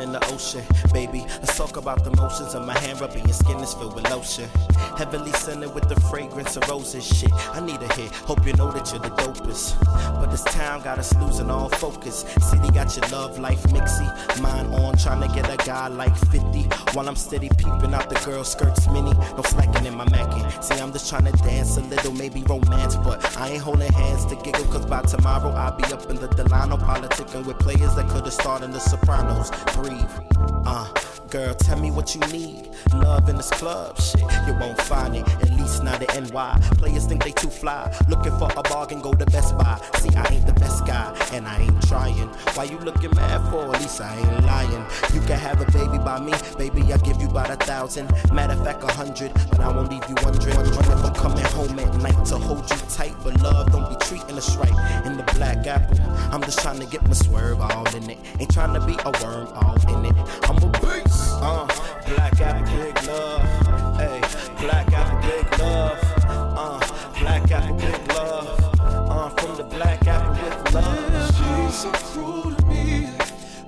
in the ocean, baby. Let's talk about the motions of my hand rubbing your skin is filled with lotion. Heavily scented with the fragrance of roses. Shit, I need a hit. Hope you know that you're the dopest. But this town got us losing all focus. City got your love life mixy. Mine on trying to get a guy like 50. While I'm steady peeping out the girl skirts mini. No slacking in my macking. See, I'm just trying to dance a little, maybe romance. But I ain't holding hands to giggle, cause by tomorrow I'll be up in the Delano politicking with players that could've starred in the Sopranos. Uh, girl, tell me what you need. Love in this club, shit, you won't find it. At least not at NY. Players think they too fly. Looking for a bargain, go to Best Buy. See, I ain't the best guy, and I ain't trying. Why you looking mad for? At least I ain't lying. You can have a baby by me, baby. I'll give you about a thousand. Matter of fact, a hundred, but I won't leave you wondering. Wondering if coming home at night to hold you tight. But love, don't be treating us right. In the black apple, I'm just trying to get my swerve all in it. Ain't trying to be a worm all in it. I'm a beast. Uh, black apple, big love. Hey, black apple, big love. Uh, black apple, big love. Uh, from the black apple with love. She's so cruel to me.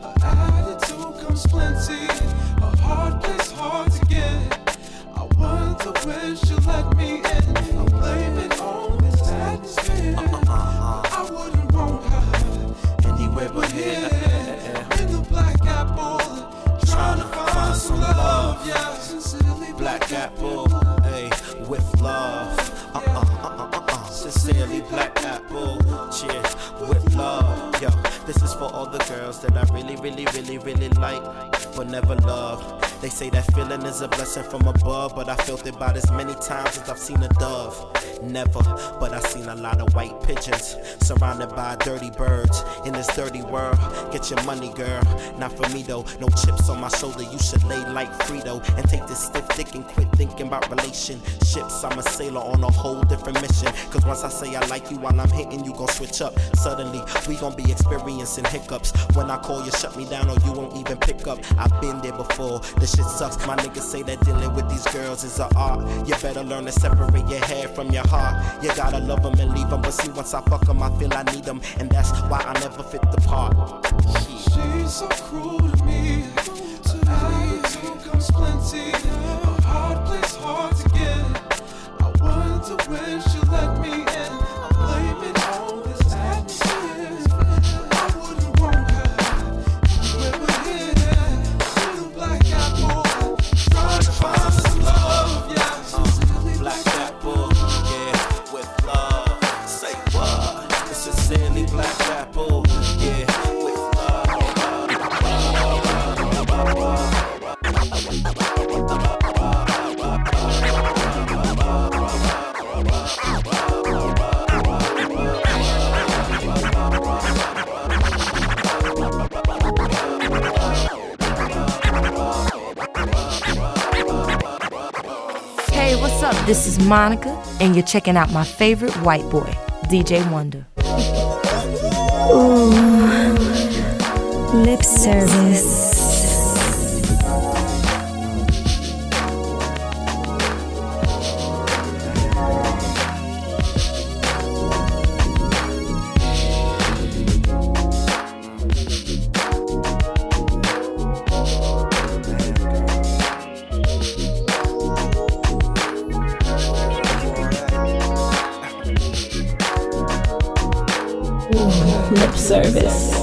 Her attitude comes plenty. Her heart plays hard to get. I wonder when she'll let me love. Yeah, sincerely Black apple, hey, with love. Uh uh uh uh uh uh. Sincerely, black apple, cheer with love. Yo, this is for all the girls that I really, really, really, really like, but never loved. They say that feeling is a blessing from above, but I felt it about as many times as I've seen a dove. Never, but I've seen a lot of white pigeons surrounded by dirty birds in this dirty world. Get your money, girl. Not for me though. No chips on my shoulder. You should lay like Frito and take this stiff dick and quit thinking about relationships. I'm a sailor on a whole different mission. Cause once I say I like you while I'm hitting, you gon' switch up. Suddenly, we gon' be experiencing hiccups. When I call you, shut me down or you won't even pick up. I've been there before. This shit sucks. My niggas say that dealing with these girls is a art. You better learn to separate your head from your heart. You gotta love them and leave them. But see, once I fuck them, I feel I need them. And that's why I never fit the part. She's so cruel to me. Her attitude comes plenty. Her heart plays hard to get. I wonder when she'll let me in. This is Monica, and you're checking out my favorite white boy, DJ Wonder. Lip service. Service.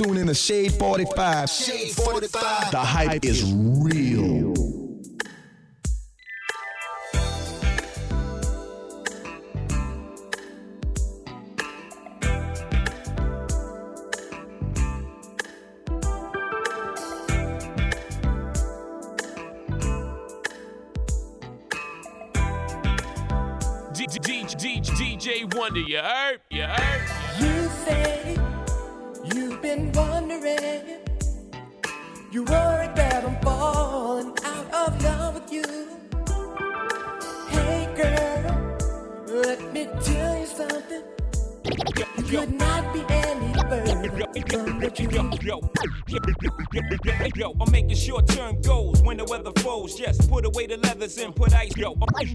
You, you're to Shade 45. Shade 45. The hype is real.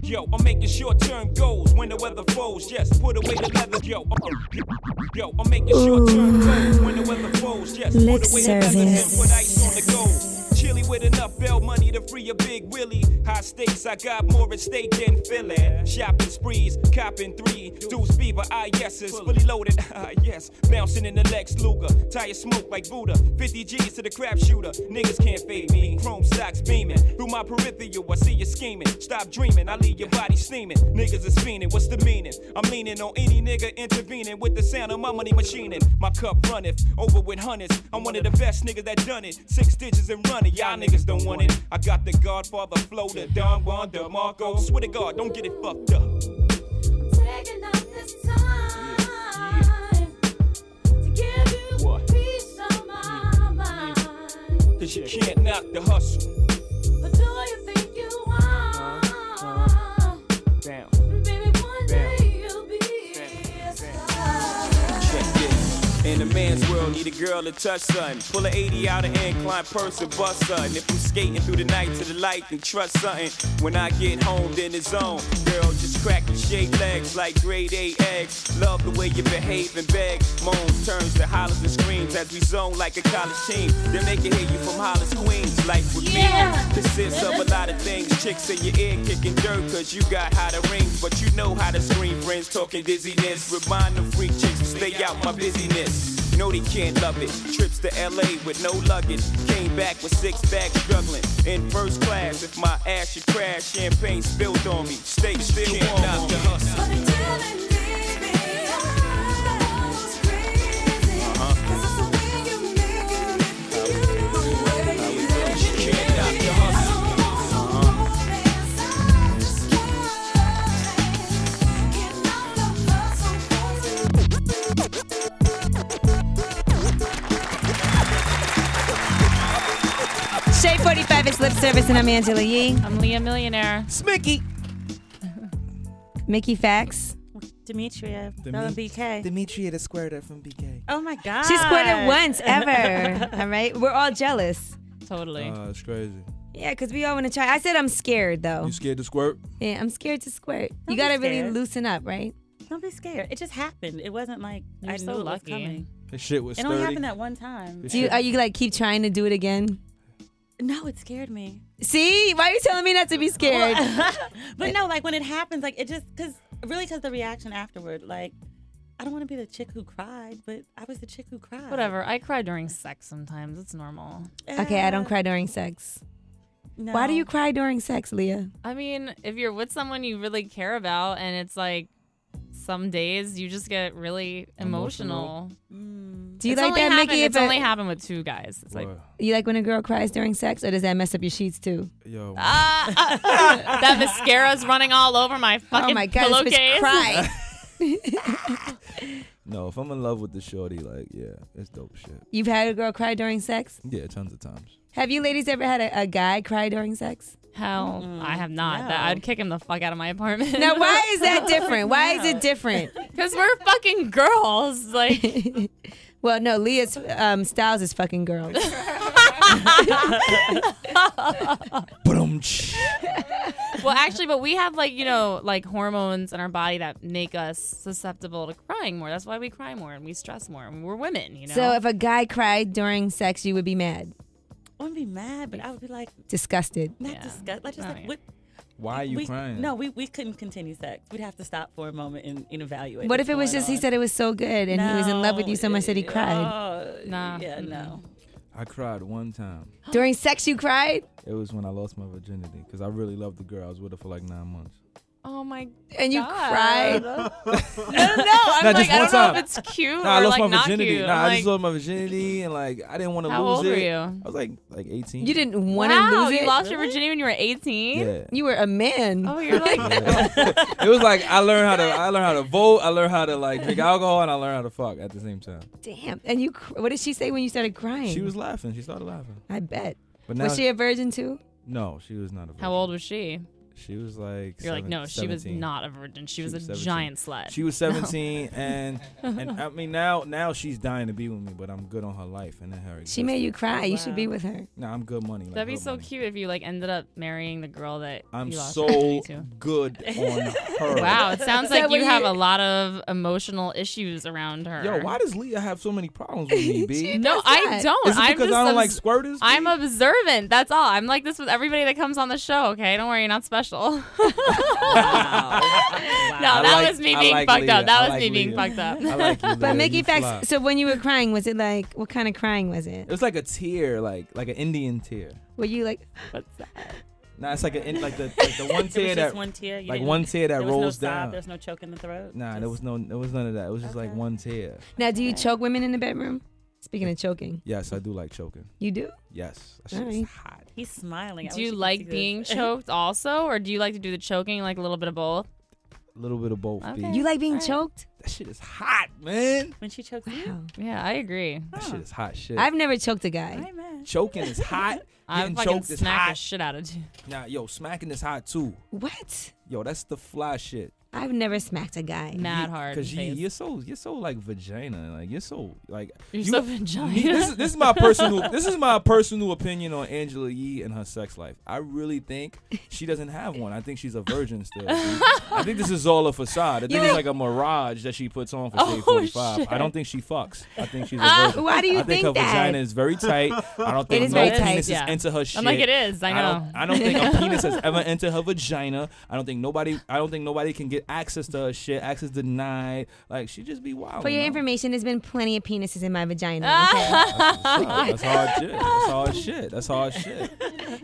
Yo, I'm, making short-term goals when the weather falls. Yes, put away the leathers. Yo, I'm, yo, I'm making short-term goals when the weather falls. Yes, put away the leathers and put ice on the goal. With enough bail money to free a big Willie. High stakes, I got more at stake than Philly. Shopping sprees, copping three. Deuce fever, ah yeses, fully loaded, ah yes. Bouncing in the Lex Luger, tire smoke like Buddha. 50 G's to the crap shooter, niggas can't fade me. Chrome stocks beaming, through my peripheral, I see you scheming. Stop dreaming, I leave your body steaming. Niggas is fiending, what's the meaning? I'm leaning on any nigga intervening with the sound of my money machining. My cup runneth over with hundreds. I'm one of the best niggas that done it. Six digits and running, y'all niggas don't want it. I got the Godfather flow, the Don Juan, the Marco. Swear to God, don't get it fucked up. Taking up this time to give you peace of my. Mm. Cause you can't knock the hustle. In a man's world, need a girl to touch something. Pull a 80 out of incline person, bust something. If I'm skating through the night to the light, then trust something. When I get home, then it's on. Girl, just crack your shaped legs like grade A eggs. Love the way you behave and beg. Moans turns to hollers and screams as we zone like a college team. Then They it hear you from Hollis, Queens. Life with Yeah. me consists of a lot of things. Chicks in your ear kicking dirt, cause you got how to ring. But you know how to scream, friends talking dizziness. Remind them freak chicks to stay out my busyness. You know they can't love it. Trips to LA with no luggage. Came back with six bags struggling. In first class, if my ass should crash, champagne spilled on me. Stay still, warm on me. But 45 is service, and I'm Angela Yee. I'm Leah Millionaire. Smicky. Mickey Factz. Demetria from Demi- BK. Demetria the squirter from BK. oh my god. She squirted once ever. all right. We're all jealous. Totally. Uh, it's crazy. Yeah, because we all want to try. I said I'm scared, though. You scared to squirt? Yeah, I'm scared to squirt. Don't you got to really loosen up, right? Don't be scared. It just happened. It wasn't like You're I so knew it was lucky. coming. His shit was It only sturdy. happened that one time. Do you, are you like keep trying to do it again? No, it scared me. See, why are you telling me not to be scared? but no, like when it happens, like it just because really because the reaction afterward, like I don't want to be the chick who cried, but I was the chick who cried. Whatever. I cry during sex sometimes. It's normal. okay, I don't uh, cry during sex. Why do you cry during sex, Leah? I mean, if you're with someone you really care about and it's like some days you just get really emotional. Do you It's like that, happened- Mickey? It's only happened with two guys. It's like You like when a girl cries during sex, or does that mess up your sheets too? Yo. ah, ah, that mascara's running all over my fucking oh my god, this bitch pillowcase. cried. No, if I'm in love with the shorty, like, yeah, it's dope shit. You've had a girl cry during sex. Yeah, tons of times. Have you ladies ever had a, a guy cry during sex? Hell, I have not. That I'd kick him the fuck out of my apartment. Now, why is that different? Why is it different? Because we're fucking girls. Like, well, no, Leah's um, Styles is fucking girls. well, actually, but we have like you know like hormones in our body that make us susceptible to crying more. That's why we cry more and we stress more. And we're women, you know. So if a guy cried during sex, you would be mad, I wouldn't be mad, but I would be like disgusted. not disgust. Like just like what. Why are you we, crying? No, we, we couldn't continue sex. We'd have to stop for a moment and, and evaluate. What if it was going just he said it was so good and he was in love with you so much that he cried? Oh, Nah. Yeah, no. I cried one time. During sex, you cried, It was when I lost my virginity because I really loved the girl. I was with her for like nine months. Oh my. and you God. cried. no, no, no. I'm Nah, like, I don't know if it's cute Nah, I lost like my not virginity. cute. Nah, I'm I just lost my virginity and like I didn't want to lose it. How lose old it. were you? I was like like 18. You didn't want to wow, lose it. you lost your virginity when you were 18. Yeah. You were a man. Oh, you're like. it was like I learned how to I learned how to vote. I learned how to like drink alcohol and I learned how to fuck at the same time. Damn. And you, cr- what did she say when you started crying? She was laughing. She started laughing. I bet. But now was she a virgin too? no, she was not a virgin. How old was she? She was like You're like, seven- no, she was not a virgin. She, was, a 17. giant slut. She was No. 17 and and I mean now now she's dying to be with me, but I'm good on her life and in her. She made you cry. You should be with her. Nah, I'm good money. Like, That'd be so money. cute if you like ended up marrying the girl that I'm you lost so your virginity to. good on her. Wow, it sounds like you have you- a lot of emotional issues around her. Yo, why does Leah have so many problems with me, B? No, I don't. Is it I'm because just I don't like squirters? I'm observant. That's all. I'm like this with everybody that comes on the show. Okay, don't worry, you're not special. No, that like- was me being like fucked Leah. up. That I was like me being fucked up. I like you, But Mickey You Facts. So when you were crying, was it like what kind of crying was it? It was like a tear, like like an Indian tear. Were you like? What's that? Nah, it's like a in- like the like the one tear that one tear. Like one tear that there was rolls no down. There's no choke in the throat. Nah, there was no there was none of that. It was just like one tear. Now, do you choke women in the bedroom? Speaking of choking, Yes, I do like choking. you do. Yes, that shit All is right. hot. He's smiling. I Do wish you like see this. being choked also, or do you like to do the choking, like a little bit of both? A little bit of both. Okay. You like being Alright. choked? That shit is hot, man. when she chokes you? Wow. Yeah, I agree. That shit is hot shit. I've never choked a guy. Hey man. Choking is hot. I Getting fucking choked is smack the hot. shit out of you. Nah, yo, smacking is hot too. What? Yo, that's the fly shit. I've never smacked a guy. Not hard. Cause you, you're so you're so like vagina, like you're so like You're you- so vagina. Me- this, is, this is my personal this is my personal opinion on Angela Yee and her sex life. I really think she doesn't have one. I think she's a virgin still. I think this is all a facade. I think it's like a mirage that she puts on for Oh, Shade 45. shit. I don't think she fucks. I think she's a Ah, virgin. why do you I think, think her that? vagina is very tight. I don't think is no very tight. penis Yeah. is into her shit. I'm like, it is. I know. don't, I don't think a penis has ever entered her vagina. I don't think nobody. I don't think nobody can get access to her shit. Access denied. Like she just be wild. For your you information, there's been plenty of penises in my vagina. Okay? That's hard shit. That's hard shit. That's hard shit.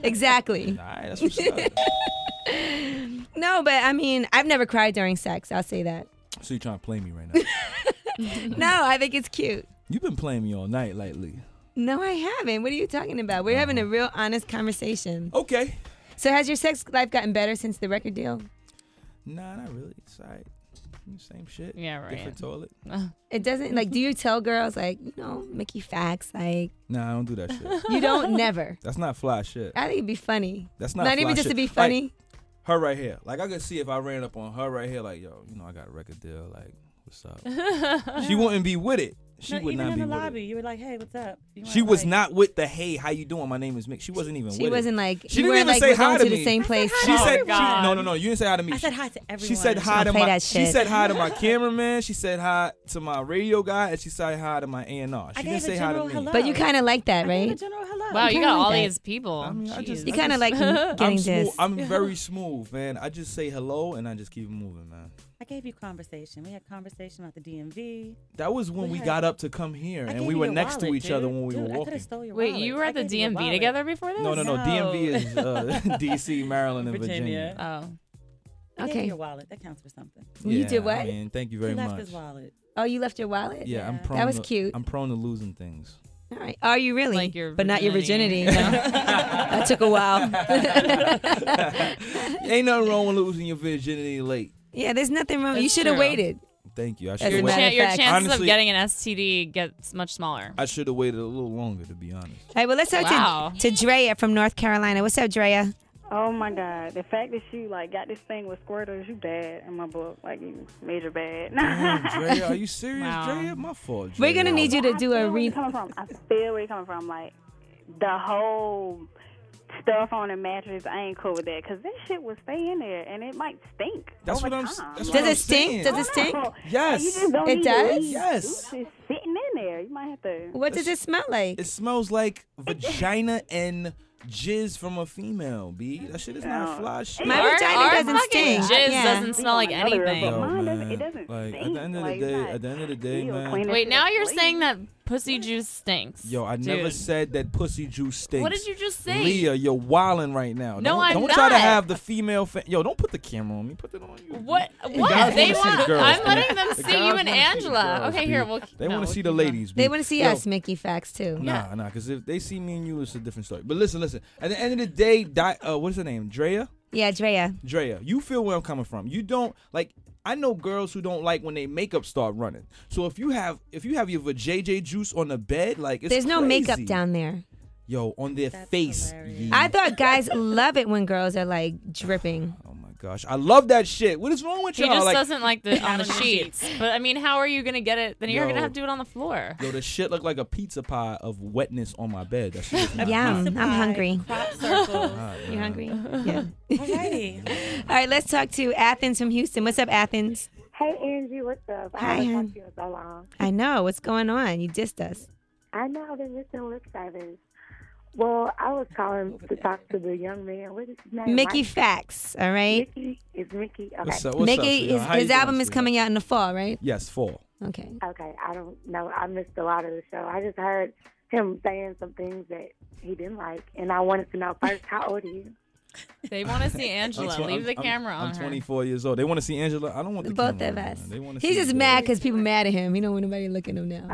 exactly. All right, that's what's up. No, but I mean, I've never cried during sex. I'll say that. So you trying to play me right now? No, I think it's cute. You've been playing me all night lately. No, I haven't. What are you talking about? We're having a uh-huh. real honest conversation. Okay. So has your sex life gotten better since the record deal? Nah, not really. It's alright. Same shit. Yeah, right. Different toilet. It doesn't like. Do you tell girls like you know Mickey Factz like Nah, I don't do that shit. you don't never? That's not fly shit. I think it'd be funny. That's not. Not fly even just to shit. be Like, funny. her right here. Like I could see if I ran up on her right here, like, yo, you know, I got a record deal. Like, what's up? she wouldn't be with it. She no, would even not in be the with it. lobby, you were like, "Hey, what's up?" You She was like- not with the hey, how you doing? My name is Mick. She wasn't even She with wasn't it. like She you didn't even like say we're hi going to to the same place. She said, she, no, no, no. You didn't say hi to me. I said hi to everyone. She said hi to my. She said hi to my cameraman. She said hi to my radio guy, and she said hi to my A and R. She I didn't say hi to general me. hello. But you kind of like that, I gave a right? general hello. Wow, you kinda got all that. these people. I mean, I just, you kind of like getting I'm smooth. this. I'm very smooth, man. I just say hello and I just keep moving, man. I gave you conversation. We had conversation about the DMV. That was when We we had- got up to come here, and we were your next to wallet, each other when we Dude, were I could walking. have stole your Wait, wallet. you were I at the gave you your DMV together before this? No, no, no. No. DMV is uh, DC, Maryland, and Virginia. Virginia. Oh. Okay. your wallet. That counts for something. You did what? I mean, thank you very he left much. his wallet. Oh, you left your wallet? Yeah, I'm prone. That was to- cute. I'm prone to losing things. All right. Are you really? Like your but not your virginity. virginity. No. that took a while. Ain't nothing wrong with losing your virginity late. Yeah, there's nothing wrong. you should have waited. Thank you. I should have Your, matter waited. chan- your fact- chances Honestly- of getting an STD gets much smaller. I should have waited a little longer, to be honest. All right, well, let's talk Wow. to, to Drea from North Carolina. What's up, Drea? Oh my God! The fact that you like got this thing with squirters, you bad in my book. Like you major bad. Damn, Drea, are you serious, Wow. Drea? My fault. We're going to need you to do feel a where read. you're coming from. I feel where you're coming from. Like the whole stuff on the mattress, I ain't cool with that because that shit will stay in there and it might stink. That's over what I'm. time. That's Does what I'm it stink? saying. Does it stink? Yes. You just don't It does? Yes. It's sitting in there. You might have to. What does it smell like? It smells like vagina and jizz from a female. B. That shit is not No. fly shit. My Our- vagina our doesn't fucking stink. Jizz Yeah. doesn't smell like anything. but man. it doesn't like stink. at the end of the Like, day, it's at the end of the day, man. Wait, now you're clean. saying that pussy juice stinks. Yo, I never Dude. said that pussy juice stinks. What did you just say? Leah, you're wilding right now. No, don't, I'm don't try to have the female. Fa- Yo, don't put the camera on me. Put it on you. What? The What? They wanna see the girls, I'm letting them The see guys you and wanna see the Angela. girls, okay, B. here. We'll, They no, want to we'll see the ladies. They want to see Yo, us, Mickey Factz, too. Nah, nah, because if they see me and you, it's a different story. But listen, listen. At the end of the day, Di- uh, what's her name? Drea? Yeah, Drea. Drea, you feel where I'm coming from. You don't like. I know girls who don't like when they makeup start running. So if you have if you have your vajayjay juice on the bed, like it's There's no makeup down there. Yo, on their face. ye- I thought guys love it when girls are like dripping. My gosh, I love that shit. What is wrong with He y'all? just like, doesn't like the on the sheets. But I mean, how are you gonna get it? Then you're Yo. gonna have to do it on the floor. Yo, the shit look like a pizza pie of wetness on my bed. That shit is not Yum. I'm hungry. Crop circle. God, You man. hungry? Yeah. Alrighty. All right, let's talk to Athens from Houston. What's up, Athens? Hey Angie, what's up? I Hi, haven't hon. talked to you in so long. I know. What's going on? You dissed us. I know I've been missing lip service. Well, I was calling to talk to the young man. What is his name? Mickey Mike? Facts, all right? Mickey is Mickey. Okay. What's up? What's Mickey, up, his, his album is coming out in the fall, right? Yes, fall. Okay. Okay, I don't know. I missed a lot of the show. I just heard him saying some things that he didn't like, and I wanted to know first how old are you? They want to see Angela. tw- Leave I'm- the I'm- camera I'm on her. 24 years old. They want to see Angela. I don't want the Both camera of us. They want to He's just the mad because people mad at him. He don't want nobody looking at him now.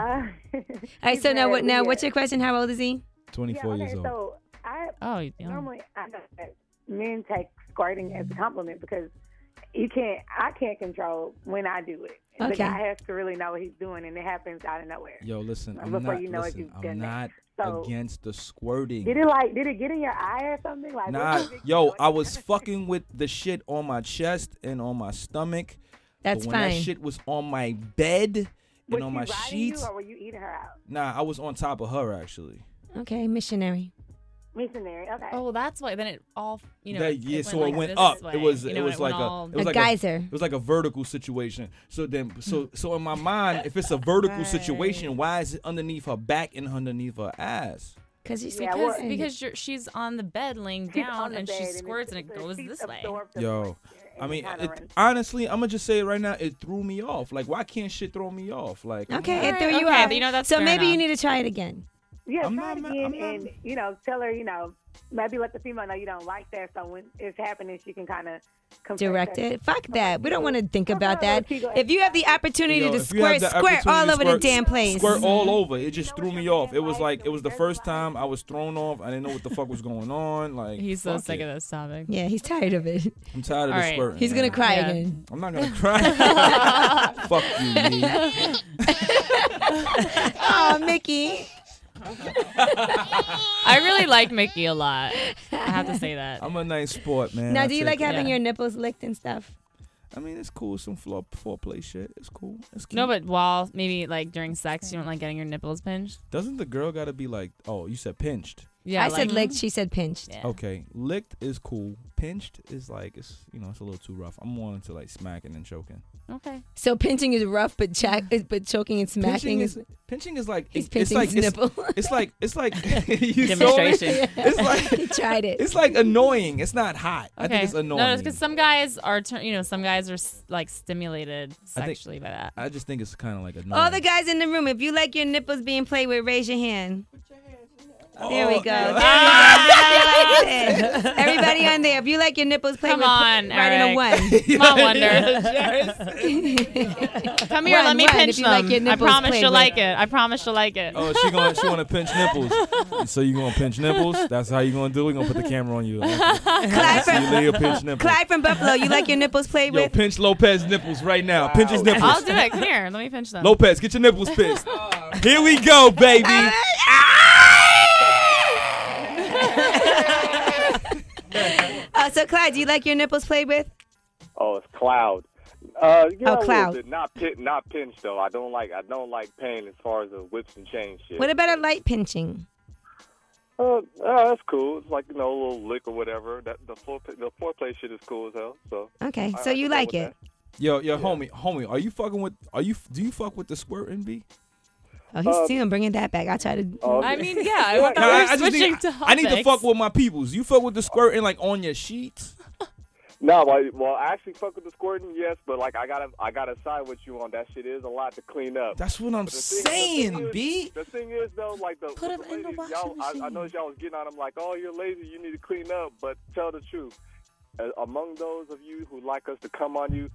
All Uh, right, so now what? Now, yeah. what's your question? How old is he? 24 yeah, years old. so I Oh, you normally I know that men take squirting as a compliment because you can't. I can't control when I do it. Okay. The guy has to really know what he's doing, and it happens out of nowhere. Yo, listen, I'm Before not, you know it, listen, you've I'm done not that. So- against the squirting. Did it like? Did it get in your eye or something? Like, Nah, what's yo. I was fucking with the shit on my chest and on my stomach. That's but when fine. that shit was on my bed Was and on my sheets, you, or were you eating her out? nah, I was on top of her actually. Okay, missionary. Missionary. Okay. Oh, that's why. Then it all, you know. That- yeah, went so like it went this up. way, It was you it know, was it like a it was A like geyser. it was like a vertical situation. So then so hmm. so in my mind, if it's a vertical situation, why is it underneath her back and underneath her ass? Because you Yeah, because well- because you're, she's on the bed laying down and she squirts and it's- it goes this way. Yo, I mean, it kinda it, runs. honestly, I'm gonna just say it right now. It threw me off. Like, why can't shit throw me off? Like, Okay, on. it threw you okay, off. you know, that's so fair maybe you need to try it again. Yeah, I'm try not it again, I'm not- and you know, tell her, you know, maybe let the female know you don't like that. So when it's happening, she can kind of Direct it. Fuck that. We don't want to think about no, no, that. If you have the opportunity Yo, to if squirt, squirt all opportunity to over the damn place. Squirt all mm-hmm. over. It just threw me off. It was like it was the first time I was thrown off. I didn't know what the fuck was going on. Like He's so sick it. of this topic. Yeah, he's tired of it. I'm tired of All the right. squirting. He's gonna cry Yeah. again. I'm not gonna cry. fuck you, me. oh, Mickey. I really like Mickey a lot. I have to say that. I'm a nice sport, man. Now, I do you like it. having Yeah. your nipples licked and stuff? I mean, it's cool. Some floor foreplay shit. It's cool. It's cute. No, but while maybe like during sex, you don't like getting your nipples pinched. doesn't the girl gotta be like? Oh, you said pinched. Yeah, I like, said licked. She said pinched. Okay, licked is cool. Pinched is like it's you know it's a little too rough. I'm more into like smacking and choking. Okay. So pinching is rough, but ch- but choking and smacking Pinching is. is pinching is like He's it's pinching like his it's, nipple. it's like it's like you saw me? Demonstration. It's like he tried it. it's like annoying. It's not hot. I think it's annoying. No, because some guys are, you know, some guys are like stimulated I think- sexually by that. I just think it's kind of like annoying. All the guys in the room, if you like your nipples being played with, raise your hand. There we Oh, go. There we go. Ah, Everybody. Everybody on there. If you like your nipples played Come with, on, put- write in a one. Come on, Wonder. Come here, One, let me one, pinch if you like them. I promise you'll with. like it. I promise you'll like it. Oh, she gonna she wanna pinch nipples. so you gonna pinch nipples? That's how you gonna do it. We gonna put the camera on you. Clyde See you from, later, pinch nipples. Clyde from Buffalo, you like your nipples played Yo, with? pinch Lopez nipples right now. Pinch his nipples. I'll do it. Come here, let me pinch them. Lopez, get your nipples pinched. Here we go, baby. Uh, so Clyde, do you like your nipples played with? Oh, it's cloud. Uh, yeah, Oh, cloud. Not pin, not pinch though. I don't like I don't like pain as far as the whips and chains shit. What about a light pinching? Uh, uh, that's cool. It's like you know a little lick or whatever. That the fore the foreplay shit is cool as hell. So Okay, I- so I you can like with it? Yo, yo, homie, homie, are you fucking with? Are you? Do you fuck with the squirting B? Oh, he's Uh, still bringing that back. I try to. Oh, I mean, yeah, I, No, thought I, I just switching need, to I need to fuck with my peoples. You fuck with the squirting like on your sheets? No, well, well, I actually fuck with the squirting, yes, but like I gotta, I gotta side with you on that shit. Is a lot to clean up. That's what I'm But thing- saying, the thing is- B. The thing is, though, like the, Put the 'em in the ladies, washing y'all, I, I machine. noticed y'all was getting on them like, oh, you're lazy, you need to clean up. But tell the truth, uh, among those of you who like us to come on you,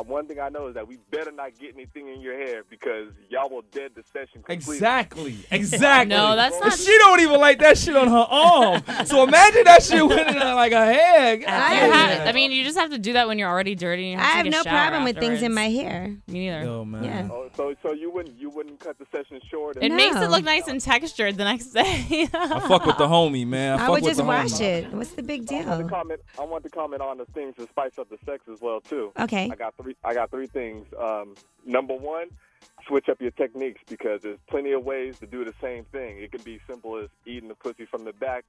uh, one thing I know is that we better not get anything in your hair because y'all will dead the session completely. Exactly, exactly. No, that's not- She don't even like that shit on her arm. So imagine that shit went in like a hair. God You damn. have- I mean, you just have to do that when you're already dirty. And you I have, to have no shower problem with things in my hair. Me neither. Yo, man. Yeah. Oh, so, so you wouldn't, you wouldn't cut the session short. It and- makes it look nice and textured the next day. I fuck with the homie, man. I, I would with just the wash homie. it. What's the big I want to deal? comment. I want to comment on the things to spice up the sex as well too. Okay. I got three. I got three things. Um, number one, switch up your techniques because there's plenty of ways to do the same thing. It can be simple as eating the pussy from the back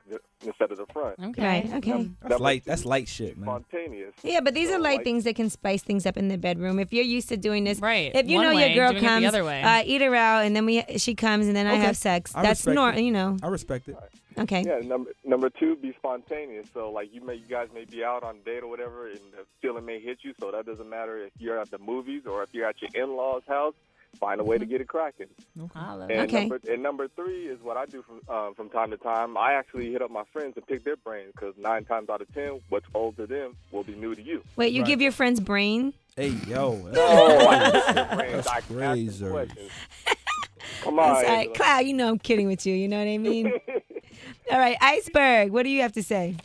instead of the front. okay. Right. Okay. That's light. That's light shit, man. Spontaneous. Yeah, but these So, are light like- things that can spice things up in the bedroom. If you're used to doing this, Right. If you One know way, your girl doing the comes, other way. Uh, eat her out, and then we she comes, and then I have sex. I That's normal. You know. I respect it. Okay. Yeah. Number number two, be spontaneous. So like you may you guys may be out on a date or whatever, and the feeling may hit you. So that doesn't matter if you're at the movies or if you're at your in-laws' house. Find a way to get it cracking. Holla. And Okay. number and number three is what I do from um, from time to time. I actually hit up my friends and pick their brains because nine times out of ten, what's old to them will be new to you. Wait, you Right. give your friends brain? Hey, yo. Oh, I brains. That's I can ask them crazy. Come on, That's all right. Angela. Cloud, you know I'm kidding with you. You know what I mean? all right, Iceberg. What do you have to say?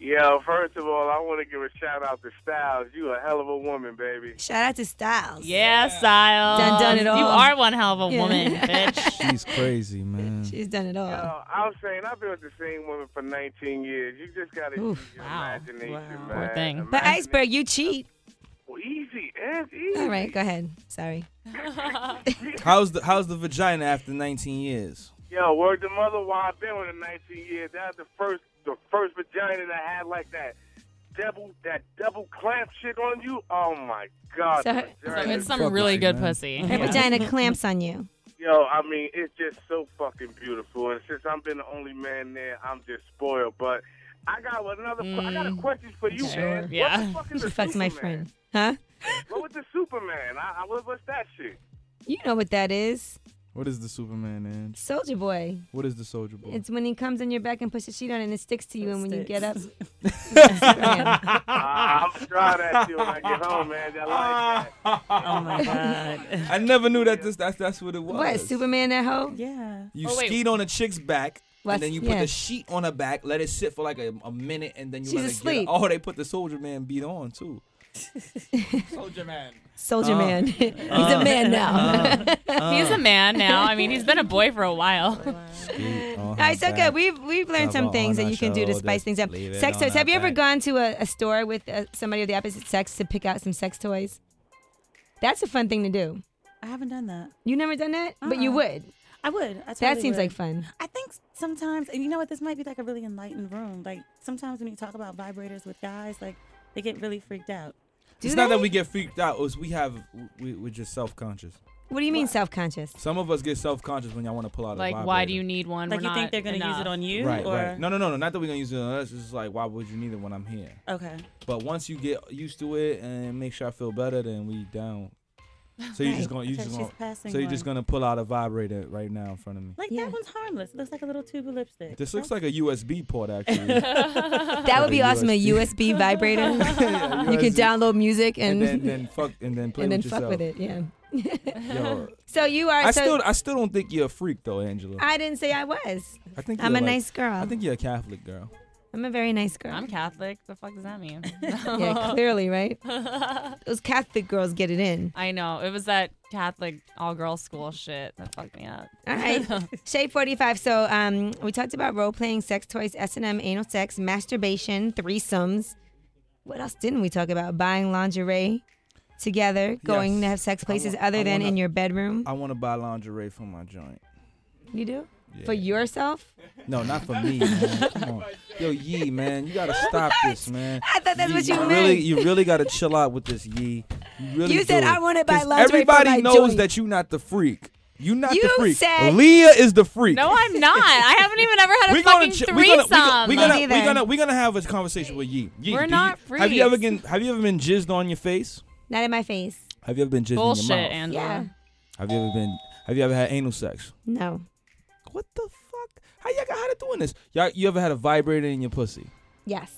Yo, first of all, I want to give a shout out to Styles. You a hell of a woman, baby. Shout out to Styles. Yeah, Styles. Done done it all. You are one hell of a Yeah. woman, bitch. She's crazy, man. She's done it all. Yo, I'm saying I've been with the same woman for 19 years. You just gotta use your Wow. imagination, man. Poor thing. But Iceberg, you cheat. Well, easy, it's easy. All right, go ahead. Sorry. How's the How's the vagina after 19 years? Yo, word to mother while I've been with her 19 years. That's the first, the first vagina that I had like that double, that double clamp shit on you. Oh my god. So So it's some Fuck really good man. pussy. Her Yeah. vagina clamps on you. Yo, I mean, it's just so fucking beautiful, and since I've been the only man there, I'm just spoiled. But I got another. que- I got a Mm. question for you, Sure. man. Yeah. What the fuck is She a fucks my Superman? friend. Huh? What was the Superman? I, I, what, what's that shit? You know what that is. What is the Superman, Ange? Soldier Boy. What is the Soldier Boy? It's when he comes on your back and puts a sheet on and it sticks to you, and when you get up. Uh, I'm gonna try that shit when I get home, man. I like that. Oh my god. I never knew that this that's that's what it was. what, Superman that hoe? Yeah. You Oh, wait. skeet on a chick's back, What's- and then you put yeah. the sheet on her back, let it sit for like a, a minute, and then you She's let it asleep. Get, oh, they put the Soldier Man beat on too. Soldier man. Soldier Uh, man. He's uh, a man now. uh, He's a man now. I mean, he's been a boy for a while. All right, so good. We've we've learned some things that you can do to spice things up. Sex toys. Have you ever back. gone to a, a store with uh, somebody of the opposite sex to pick out some sex toys? That's a fun thing to do. I haven't done that. You never done that, but you Uh-uh. would. I would. I that seems would. like fun. I think sometimes, and you know what, this might be like a really enlightened room. Like sometimes when you talk about vibrators with guys, like they get really freaked out. It's not that we get freaked out. It's we have we, we're just self conscious. What do you mean self-conscious? Some of us get self conscious when y'all want to pull out a Like, vibrator. why do you need one? Like We're you think not they're gonna use enough. it on you, Right, or right. No, no, no, no. Not that we're gonna use it on us. It's just like, why would you need it when I'm here? Okay. But once you get used to it and make sure I feel better, then we down. So you're just gonna, you Okay, just gonna, so you're just gonna pull out a vibrator right now in front of me. like that one's harmless. It looks like a little tube of lipstick. This looks like a USB port, actually. That would be awesome. A USB vibrator. Yeah, you can download music and and then, then fuck and then play and then with fuck yourself. with it. Yeah. Yo, So you are. I so still, I still don't think you're a freak though, Angela. I didn't say I was. I think I'm a like- nice girl. I think you're a Catholic girl. I'm a very nice girl. I'm Catholic. The fuck does that mean? yeah, clearly, right? Those Catholic girls get it in. I know. It was that Catholic all girls school shit that fucked me up. All right, Shade 45. So um, we talked about role playing, sex toys, S&M, anal sex, masturbation, threesomes. What else didn't we talk about? Buying lingerie together, going Yes. to have sex I places wa- other I than wanna- in your bedroom. I want to buy lingerie for my joint. You do? For yourself? No, not for me, man. Come on. Yo, Yee, man, you gotta stop this, man. I thought that's Yee, what you Really, meant. you really gotta chill out with this, Yee. You really You said do. I wanna buy 'Cause lingerie for Everybody my knows joint. that you're not the freak. You not the You freak. said- Leah is the freak. No, I'm not. I haven't even ever had a we fucking ch- threesome. we gonna, we gonna, we gonna, we neither. gonna, we gonna have a conversation with Yee. Yee We're not you, Have you ever been, Have you ever been jizzed on your face? Not in my face. Have you ever been jizzed Bullshit, in your mouth? Angela. Yeah. Have you ever been? Have you ever had anal sex? No. What the fuck? How y'all got how to doing this? Y'all, you ever had a vibrator in your pussy? Yes.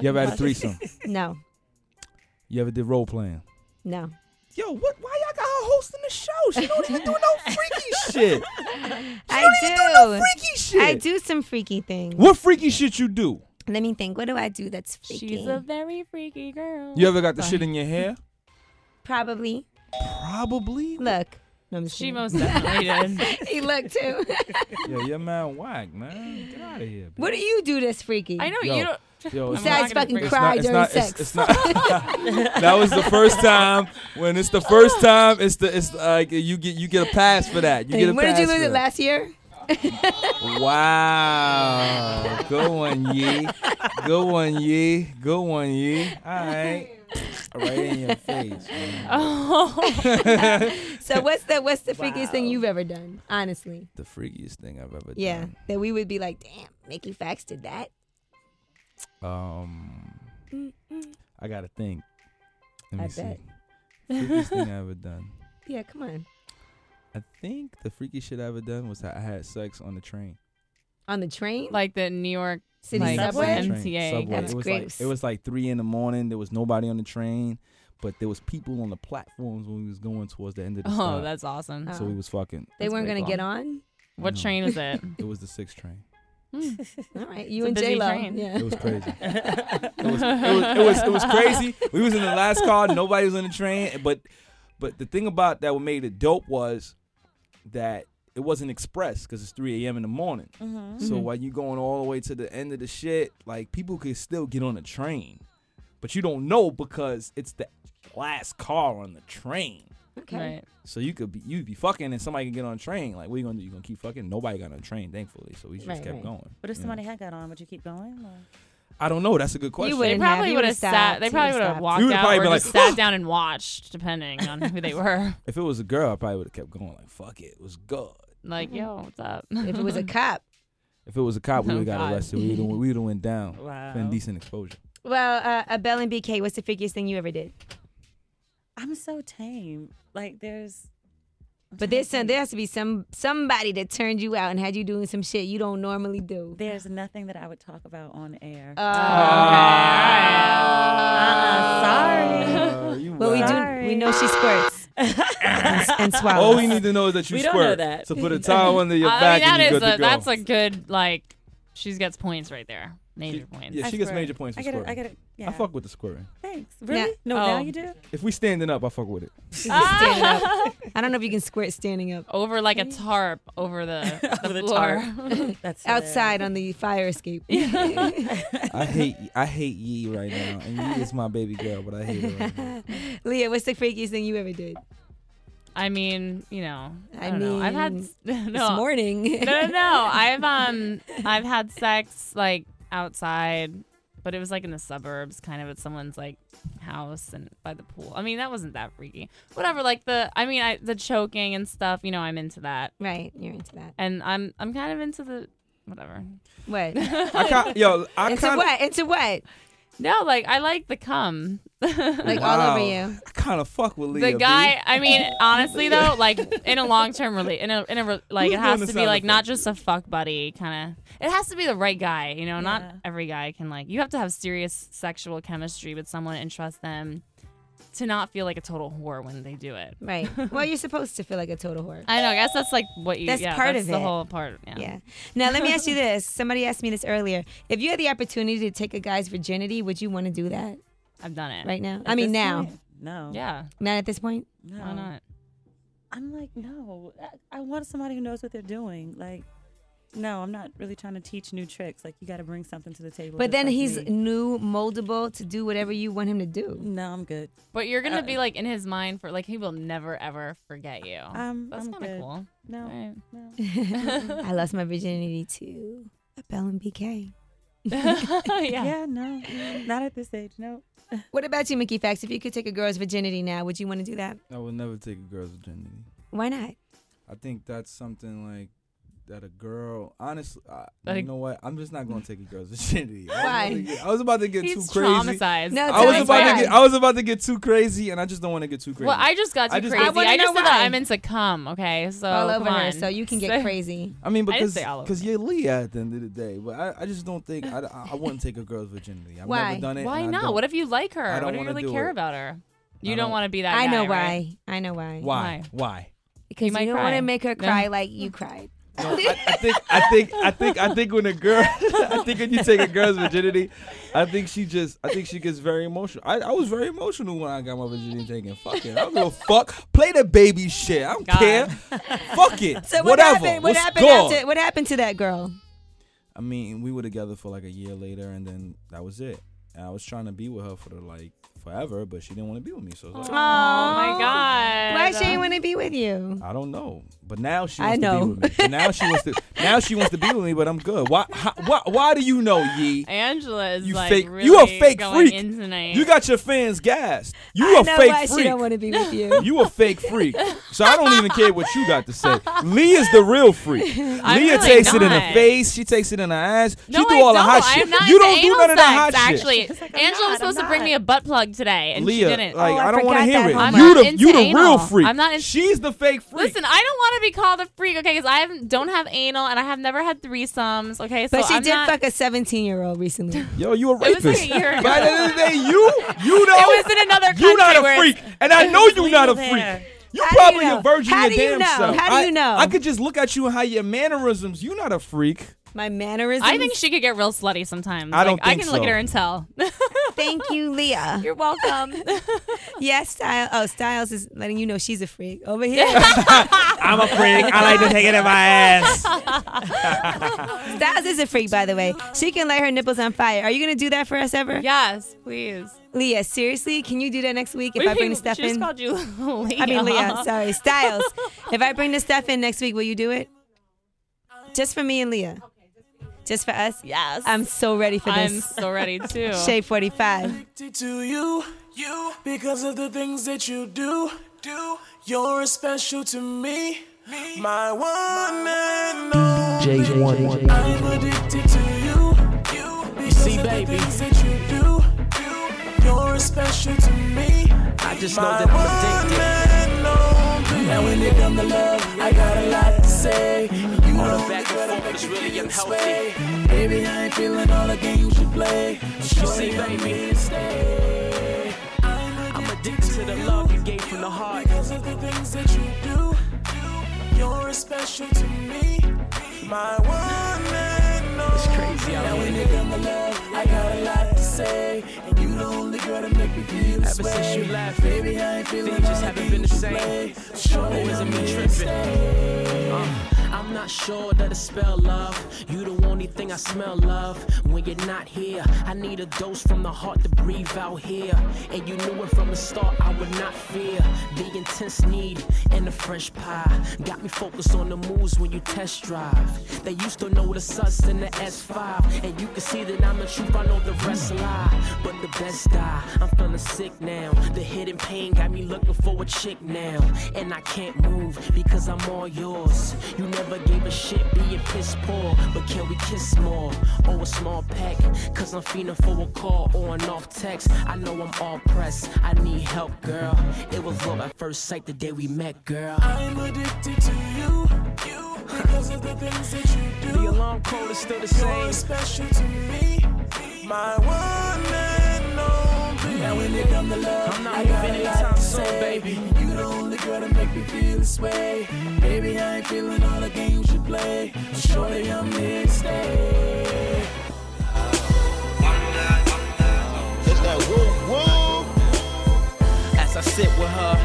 You ever had a threesome? No. You ever did role playing? No. Yo, what? Why y'all got her hosting the show? She don't even do no freaky shit. I don't do. even do no freaky shit. I do some freaky things. What freaky shit you do? Let me think. What do I do that's freaky? She's a very freaky girl. You ever got the shit in your hair? Probably. Probably. Look. No, I'm just She kidding. most definitely did. he looked too. Yo, you're man whack, man. Get out of here. what do you do this freaky? I know Yo, you don't. Yo, it's Besides fucking cry not- it's during not- it's- sex. it's not- that was the first time. When it's the first time, it's the it's like you get you get a pass for that. You get a when pass did you lose it last year? Wow. Good one, ye. Good one, ye. Good one, ye. All right. Right in your face, man. Oh. So what's the what's the freakiest thing you've ever done? Honestly. The freakiest thing I've ever Yeah. done. Yeah. That we would be like, damn, Mickey Factz did that. Um, I gotta think. Let me I see. bet. Freakiest thing I've ever done. Yeah, come on. I think the freaky shit I ever done was I had sex on the train. On the train? Like the New York City like, subway? Train, MTA. subway. That's it was gross. like it was like three in the morning. There was nobody on the train, but there was people on the platforms when we was going towards the end of the Oh, stop. that's awesome. So we was fucking. They weren't gonna get on? What No. train is it? It was the six train. Hmm. All right. You It's and busy J Lo. Yeah. It was crazy. it, was, it, was, it was it was crazy. We was in the last car. Nobody was on the train. But but the thing about that what made it dope was that it wasn't express because it's 3 a.m. in the morning. Mhm. So Mhm. while you're going all the way to the end of the shit, like people could still get on the train, but you don't know because it's the last car on the train. Okay. Right. So you could be you'd be fucking and somebody can get on the train. Like what you gonna do? You gonna keep fucking? Nobody got on the train, thankfully. So we just Right, kept right. going. But if you know? somebody had got on, would you keep going? Or? I don't know. That's a good question. You They wouldn't probably would have would've sat. They probably would've would have stopped. walked out probably or been just sat down and watched, depending on who they were. If it was a girl, I probably would have kept going. Like fuck it, it was good. Like, yo, what's up? If it was a cop. If it was a cop, we Oh, would have got arrested. We would have we would have went down. Wow. For indecent exposure. Well, uh, a Bell and BK, what's the freakiest thing you ever did? I'm so tame. Like there's. But there's some, there has to be some somebody that turned you out and had you doing some shit you don't normally do. There's nothing that I would talk about on air. Uh, Uh-uh, sorry. Uh, you But we do. We know she squirts and, and swallows. All we need to know is that you We don't squirt. know that. So put a towel under your I back mean, that and you're is good a, to go. that's a good like. She gets points right there. Major points. Yeah, I she gets squirt. major points for I get it. squirting. I get it. Yeah. I fuck with the squirting. Thanks. Really? No, Oh. now you do. If we standing up, I fuck with it. Stand up. I don't know if you can squirt standing up. Over like a tarp over the, the, Over the floor. tarp. That's Outside on the fire escape. I hate I hate Yee right now, and Yee is my baby girl, but I hate her. Right now. Leah, what's the freakiest thing you ever did? I mean, you know, I, I don't know. I've had no this morning. no, no, no. I've um, I've had sex like outside, but it was like in the suburbs, kind of at someone's like house and by the pool. I mean, that wasn't that freaky. Whatever. Like the, I mean, I the choking and stuff. You know, I'm into that. Right, you're into that. And I'm I'm kind of into the whatever. What? I can't, yo, I into kind what? Into what? No, like I like the cum. Like all over you. I kind of fuck with Leah. the guy i mean honestly though like in a long-term rela- in a in a re- like Who's it has doing to the be sound like not just a fuck buddy kind of it has to be the right guy you know not Yeah. every guy can like you have to have serious sexual chemistry with someone and trust them to not feel like a total whore when they do it Right. well, you're supposed to feel like a total whore. i know i guess that's like what you That's yeah, part that's of the it. whole part yeah, Yeah. Now let me ask you this. Somebody asked me this earlier. If you had the opportunity to take a guy's virginity, would you want to do that i've done it right now? At I mean, this now. point, No. yeah Not at this point. No. why not I'm like, no. I, I want somebody who knows what they're doing. Like, no, I'm not really trying to teach new tricks. Like, you got to bring something to the table. But then like he's me. new, moldable to do whatever you want him to do. No, I'm good. but you're gonna Uh, be like in his mind for like he will never ever forget you Um, that's I'm kind of cool No, Right. no. I lost my virginity to a Belle and BK. yeah yeah, no, not at this age. No. What about you, Mickey Factz? If you could take a girl's virginity now, would you want to do that? I would never take a girl's virginity. Why not? I think that's something like that a girl. Honestly, uh, That a- you know what? I'm just not gonna take a girl's virginity. I was Why? about to get- I was about to get He's too crazy. traumatized. No, I was about why. to get. I was about to get too crazy, and I just don't want to get too crazy. Well, I just got too I just crazy. don't- I, I wanna just know said that. I'm into cum. Okay, so All come over her, on. so you can get So- crazy. I mean, because say all of because you're Leah at the end of the day, but I, I just don't think I, I, I wouldn't take a girl's virginity. I've Why? never done it. Why not? What if you like her? I don't What if you really care it. about her? You don't don't- want to be that I guy, know right? why. I know why. Why? Why? Because you, might don't want to make her cry like you cried. No, I, I think I think I think I think when a girl I think when you take a girl's virginity, I think she just I think she gets very emotional. I, I was very emotional when I got my virginity taken. Fuck it. I don't give a fuck. Play the baby shit. I don't God. care. fuck it. So what Whatever. happened? What What's happened after? What happened to that girl? I mean, we were together for like a year later, and then that was it. And I was trying to be with her for the like forever, but she didn't want to be with me. So I was Oh my oh. god. Why she ain't want to be with you? I don't know. But now she I wants know. to be with me. But now she wants to. Now she wants to be with me, but I'm good. Why? How, why? Why do you know, Yee? Angela is You like fake. really you a fake going freak. in. You got your fans gassed. You I a know fake why freak. she don't want to be with you. You a fake freak. So I don't even care what you got to say. Lee is the real freak. I'm Leah really takes it in the face. She takes it in the ass. no, she do I all the don't. hot I shit. am not you don't do anal none of the sex, hot actually. shit. Angela was supposed to bring me a butt plug today, and Leah, she didn't. like Oh, I I don't want to forgot hear that it. I'm You not the into you the anal. real freak. I'm not in- She's the fake freak. Listen, I don't want to be called a freak, okay? Because I haven't, don't have anal, and I have never had threesomes, okay? So But she I'm did not, fuck a 17 year old recently. Yo, you a It was rapist. like a year ago. By the end of the day, you you know It was in another country you not a freak, it's- and I know you're not a freak. there. You How do probably you know? a virgin How your do you damn know? self. How do I- you know? I could just look at you and how your mannerisms. You're not a freak. My mannerisms. I think she could get real slutty sometimes. I don't like, I think can look at her and tell. Thank you, Leah. You're welcome. yes, Styles. Oh, Styles is letting you know she's a freak over here. I'm a freak. I like to take it in my ass. Styles is a freak, by the way. She can light her nipples on fire. Are you gonna do that for us ever? yes, please. Leah, seriously, can you do that next week if What I you bring the mean? stuff She just in? called you Leah. I mean, Leah. Sorry, Styles. if I bring the stuff in next week, will you do it? Just for me and Leah. Just for us. Yes. I'm so ready for this. I'm this. so ready too. Shade 45. addicted to you, you, because of the things that you do, do. You're special to me, me. my one and only. J1. I'm addicted to you, you, because see, of baby. the things that you do, do. You're special to me. I just know that I'm one addicted. And. And when it come to love, I got a lot to say. You All know back you and forth is really unhealthy. Baby, I ain't feeling all the games you play. You see, you baby. me to stay. I'm addicted to the love you gave from the heart. Because of the things that you do, you're special to me. My one and only. It's crazy And when it come to love, I got a lot say, and you the only girl to make me feel this Ever since you left, baby, I ain't feeling things just haven't been the same. play. Shorty, Always I'm here to tripping. Uh, I'm not sure that it's spell love. You the only thing I smell love. When you're not here, I need a dose from the heart to breathe out here. And you knew it from the start, I would not fear the intense need and the fresh pie. Got me focused on the moves when you test drive. They used to know the sus and the S5. And you can see that I'm the truth, I know the rest lie. But the best die, I'm feeling sick now. The hidden pain got me looking for a chick now. And I can't move because I'm all yours. You never gave a shit being piss poor. But can we kiss more? Or a small peck? Cause I'm feeling for a call or an off text. I know I'm all pressed. I need help, girl. It was love at first sight the day we met, girl. I'm addicted to you, you, because of the things that you do. The alarm code is still the You're same. special to me, my one and only. Now when it come to love, I'm not I got moving a lot anytime to soon, say. baby. You the only girl to make me feel this way. Baby, I ain't feeling all the games you play. Shorty, I'm here to stay. It's that woo woo. As I sit with her,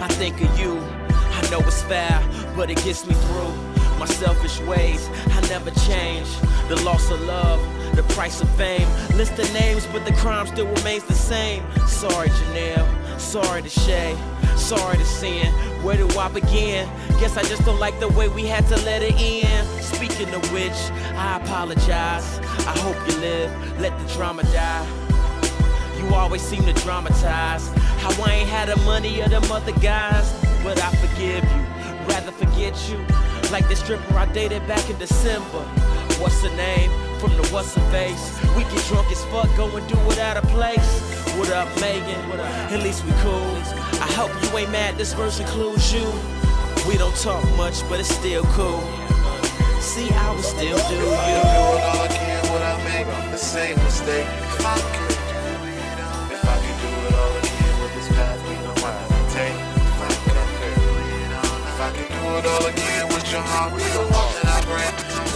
I think of you. I know it's foul, but it gets me through. My selfish ways, I never change. The loss of love, the price of fame. List the names, but the crime still remains the same. Sorry, Janelle. Sorry to Shay. Sorry to sin. Where do I begin? Guess I just don't like the way we had to let it in. Speaking of which, I apologize. I hope you live. Let the drama die. You always seem to dramatize how I ain't had the money of them other guys. But I forgive you, rather forget you. Like the stripper I dated back in December. What's her name? From the what's her face? We get drunk as fuck, go and do it out of place. What up, Megan? At least we cool. I hope you ain't mad this verse includes you. We don't talk much, but it's still cool. See, I would still do you. Do it you. all again, would I make the same mistake? If I could do it all, if I could do it all again, would this path be the one I take? If I could do it all, if I could do it all again, would your heart be the one that I break?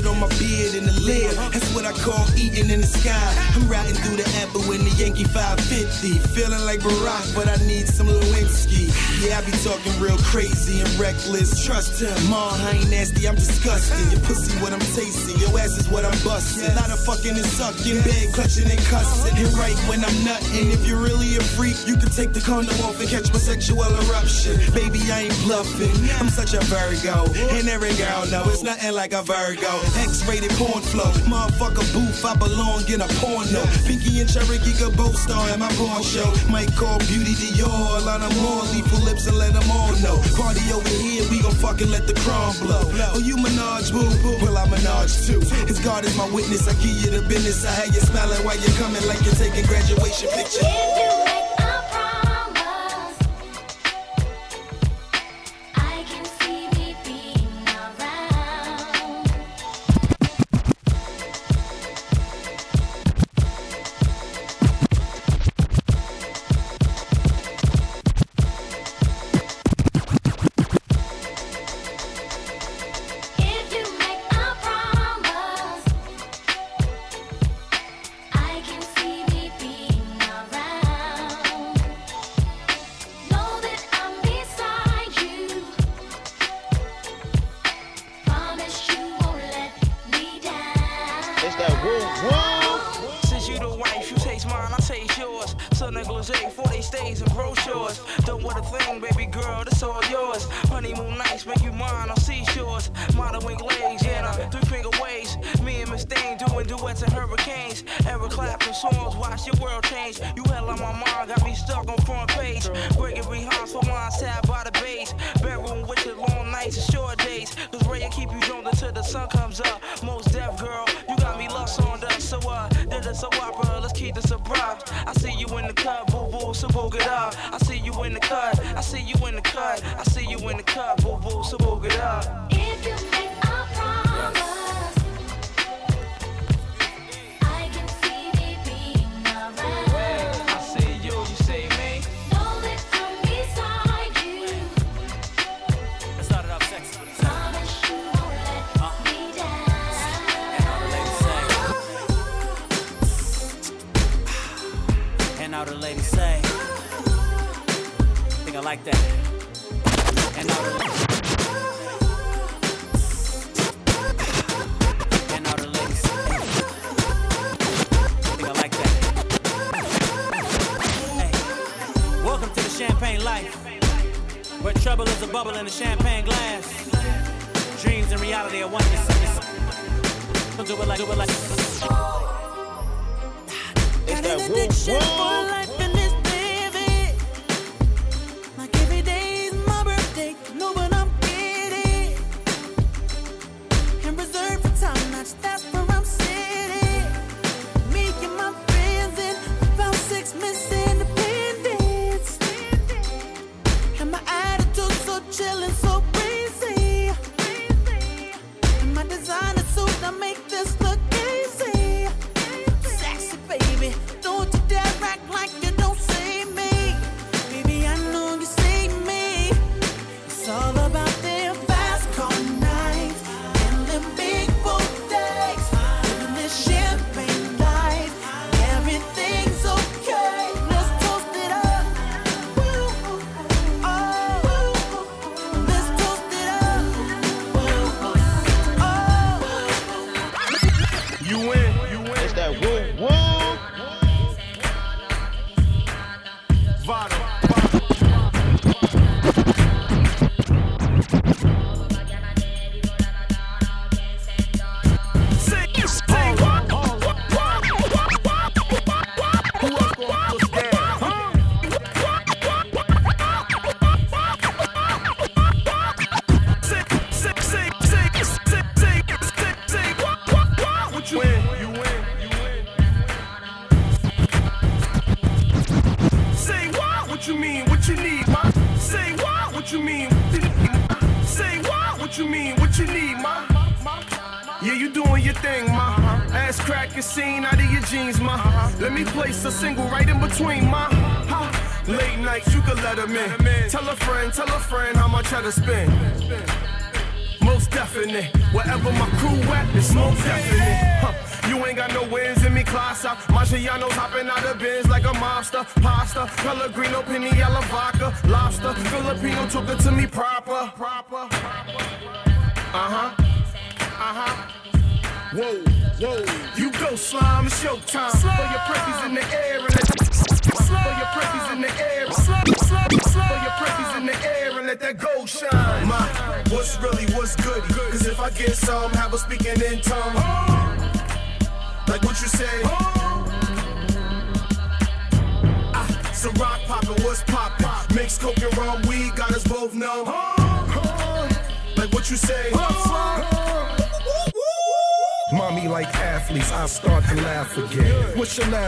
Sit on my beard in the lid. That's what I call eating in the sky. I'm riding through the apple in the Yankee 550. Feeling like Barack, but I need some Lewinsky. Yeah, I be talking real crazy and reckless. Trust him. Mom, I ain't nasty, I'm disgusting. Your pussy what I'm tasting. Your ass is what I'm busting. A lot of fucking and sucking, bed clutching and cussing. And right when I'm nutting. If you're really a freak, you can take the condom off and catch my sexual eruption. Baby, I ain't bluffing. I'm such a Virgo. And every girl know it's nothing like a Virgo. X-rated porn flow. Motherfucker booth, I belong in a porno. Pinky and Cherokee could both star in my porn show. Might call Beauty Dior, line them more lethal lips and let them all know. Party over here, we gon' fucking let the crumb blow. Oh, you Minaj, boo? Well, I Minaj too. His God is my witness, I give you the business. I had you smiling while you're coming like you're taking graduation pictures.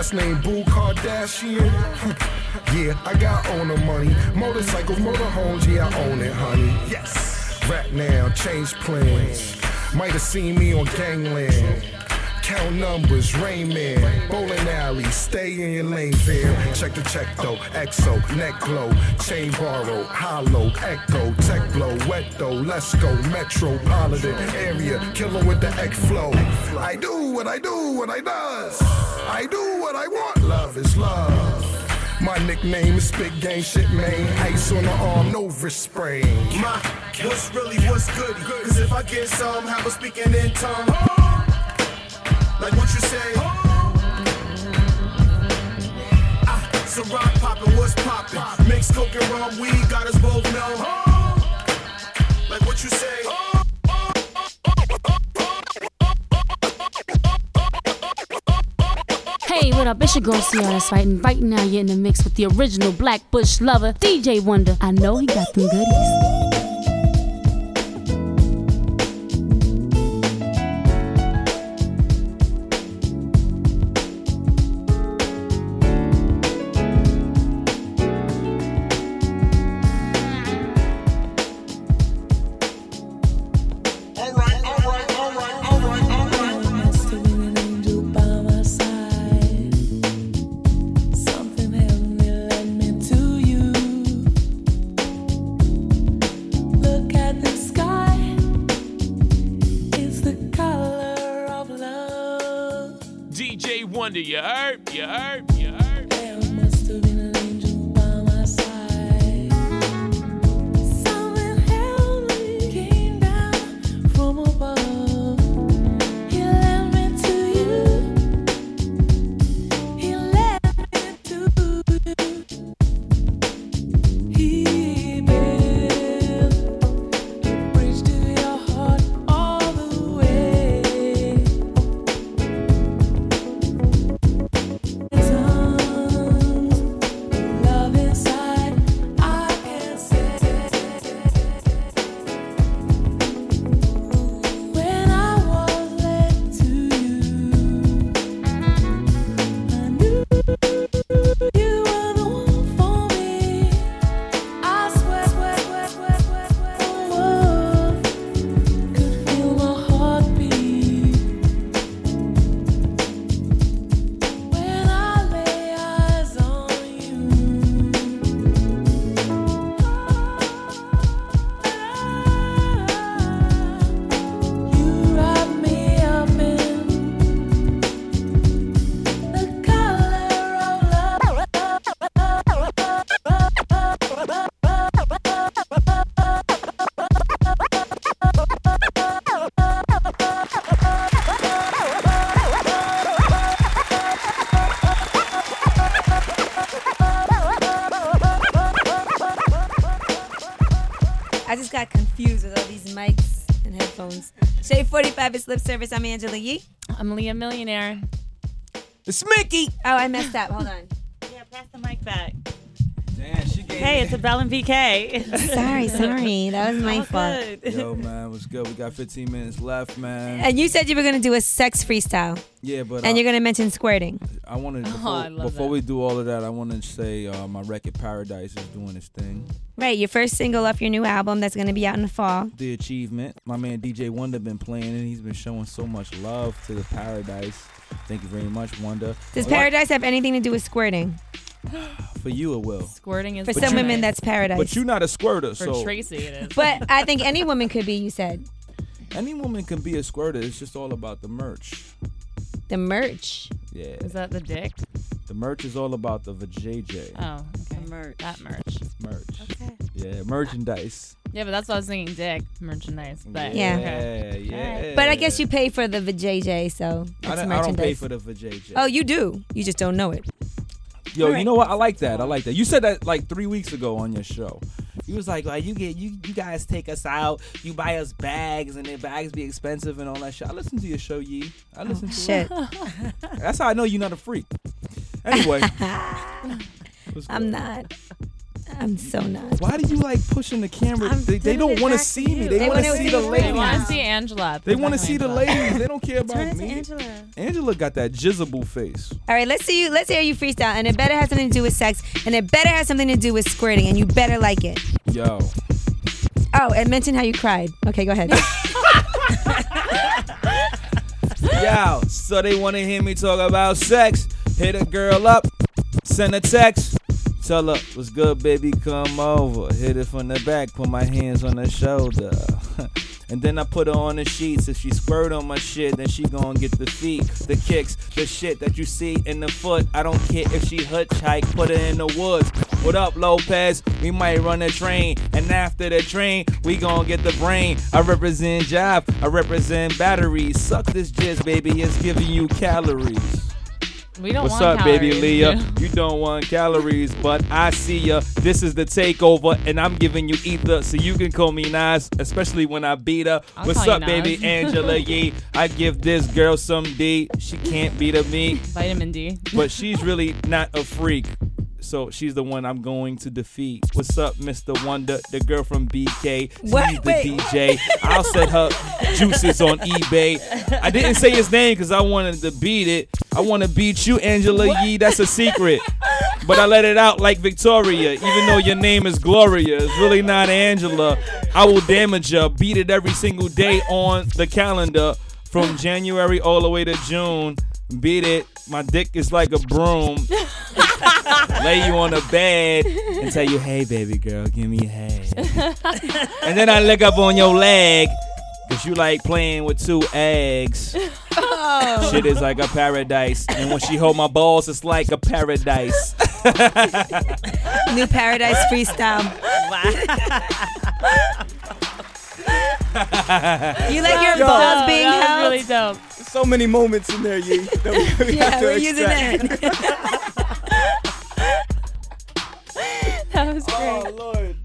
last name Boo Kardashian. yeah, I got owner money. Motorcycles, motorhomes, yeah, I own it, honey. Yes. Rap now, change plans. Might have seen me on gangland round numbers, rain man. Bowling alley, stay in your lane there. Check the check though, exo, neck glow, chain borrow, hollow, echo, tech blow, wet though, let's go, metropolitan area, killer with the egg flow. I do what I do, what I does. I do what I want, love is love. My nickname is Big Game Shit Man. Ice on the arm, no wrist sprain. My, what's really, what's good? Cause if I get some, have a speaking in tongue like what you say. Ah, rock poppin', what's poppin'? Mix coke and rum, we got us both know. Like what you say. Hey, what up? It's your girl Sierra. That's right. Right now, you're in the mix with the original Black Bush lover, DJ Wonder. I know he got them goodies. Shade 45 is lip service. I'm Angela Yee. I'm Leah Millionaire. It's Mickey. Oh, I messed up. Hold on. Yeah, pass the mic back. Damn, she gave Hey, it's a Belle and BK. Sorry, sorry. That was my All fault. good. Yo, man, what's good? We got 15 minutes left, man. And you said you were going to do a sex freestyle. yeah, but And uh, you're going to mention squirting. I wanted before, Oh, I love before that. we do all of that, I want to say uh, my record Paradise is doing its thing. Right, your first single off your new album that's going to be out in the fall. The achievement. My man DJ Wonder been playing and he's been showing so much love to the Paradise. Thank you very much, Wonder. Does paradise have anything to do with squirting? For you, it will. Squirting is For some women, that's paradise. But you're not a squirter, For so Tracy, it is. But I think any woman could be, you said. any woman can be a squirter. It's just all about the merch. The merch. Yeah. Is that the dick? The merch is all about the vajayjay. Oh, okay. merch. That merch. Merch. Okay. Yeah, merchandise. Yeah, but that's what I was thinking. Dick merchandise. But Yeah. Yeah, yeah. But I guess you pay for the vajayjay, so I that's don't, I don't merchandise. pay for the vajayjay. Oh, you do. You just don't know it. Yo, All you know what? I like that. I like that. You said that like three weeks ago on your show. You was like, like you get you you guys take us out, you buy us bags, and then bags be expensive and all that shit. I listen to your show, Yee. I oh, listen to shit. it. That's how I know you're not a freak. Anyway, I'm not. I'm so not. why do you like pushing the camera? They, they don't want to see me. They, They want to see the ladies. They want to see Angela. They want to see the ladies. They don't care about Turn it to me. Angela. Angela got that jizzable face. All right, let's see you. Let's hear you freestyle, and it better have something to do with sex, and it better have something to do with squirting, and you better like it. Yo. Oh, and mention how you cried. Okay, go ahead. Yo, so they want to hear me talk about sex. Hit a girl up, send a text. Tell her, what's good, baby, come over. Hit it from the back, put my hands on her shoulder. and then I put her on the sheets. If she squirt on my shit, then she gon' get the feet, the kicks, the shit that you see in the foot. I don't care if she hitchhike, put her in the woods. What up, Lopez? We might run a train, and after the train, we gon' get the brain. I represent job, I represent batteries. Suck this jizz, baby, it's giving you calories. We don't What's up, baby Leah? You don't want calories, but I see ya. This is the takeover, and I'm giving you ether, so you can call me Nas, especially when I beat her. I'll What's up, baby Angela Yee? I give this girl some D. She can't beat a me, Vitamin D. but she's really not a freak. So she's the one I'm going to defeat. What's up, Mr. Wonder, the girl from BK? What? He's the Wait. DJ. I'll set her juices on eBay. I didn't say his name because I wanted to beat it. I want to beat you, Angela Yee. That's a secret. But I let it out like Victoria, even though your name is Gloria. It's really not Angela. I will damage her, beat it every single day on the calendar from January all the way to June. Beat it. My dick is like a broom. Lay you on the bed and tell you, hey, baby girl, give me a head. and then I lick up on your leg because you like playing with two eggs. Oh. Shit is like a paradise, and when she hold my balls, it's like a paradise. New Paradise freestyle. You like your Yo. balls being held? really dope. So many moments in there, you. That we, we Yeah, have to we're using extract. That was great. Oh Lord.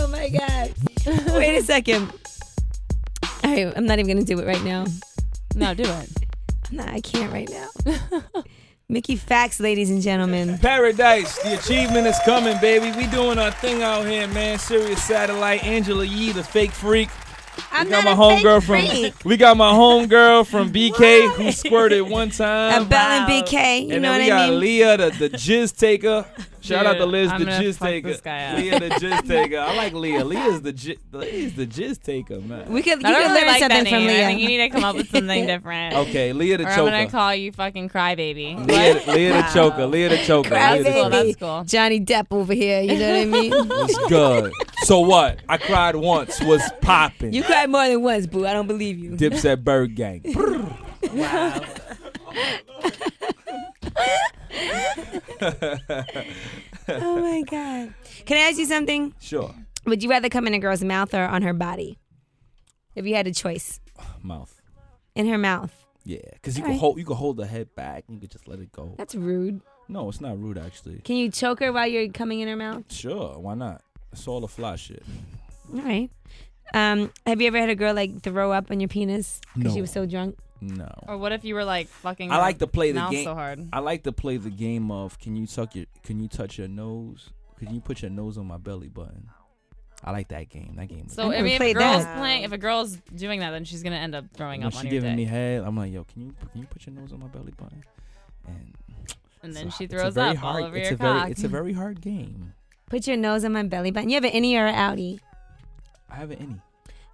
Oh my god. Wait a second. All right, I'm not even gonna do it right now. No, do it. No, I can't right now. Mickey Factz, ladies and gentlemen. Paradise, the achievement is coming, baby. We doing our thing out here, man. Sirius Satellite, Angela Yee, the fake freak. I'm we got not my a fake homegirl from freak. we got my homegirl from BK who squirted one time. A Belle and BK, you and know then what we I got mean? Leah, the, the jizz taker. Shout out to Dude, Liz, I'm the jizz fuck taker. this guy. Leah, the jizz taker. I like Leah. Leah's the ji- Leah's the jizz taker, man. We could, you I could don't really learn like something that from name. Leah. I think you need to come up with something different. Okay, Leah the or I'm gonna call you fucking crybaby. Leah, Leah the choker. Leah the choker. Leah the That's cool. choker. That's cool. Johnny Depp over here. You know what I mean? It's good. So what? I cried once. Was popping. you cried more than once, boo. I don't believe you. Dipset Bird Gang. Wow. oh my god. Can I ask you something? Sure. Would you rather come in a girl's mouth or on her body? If you had a choice. Mouth. In her mouth. Yeah, because you All can right. hold you can hold the head back and you can just let it go. That's rude. No, it's not rude actually. Can you choke her while you're coming in her mouth? Sure, why not? It's all the fly shit. All right. Um, have you ever had a girl like throw up on your penis because she was so drunk? No. Or what if you were like fucking? I her like to play the mouth game. so hard. I like to play the game of can you tuck your can you touch your nose? Can you put your nose on my belly button? I like that game. That game. is So fun. I mean, if a girl's playing, if a girl's doing that, then she's gonna end up throwing when up she on your giving dick. me head, I'm like, yo, can you can you put your nose on my belly button? And and it's then a- she it's a throws very up hard, all over it's your a very, cock. It's a very hard game. Put your nose on my belly button. You have an innie or an outie? I have an innie.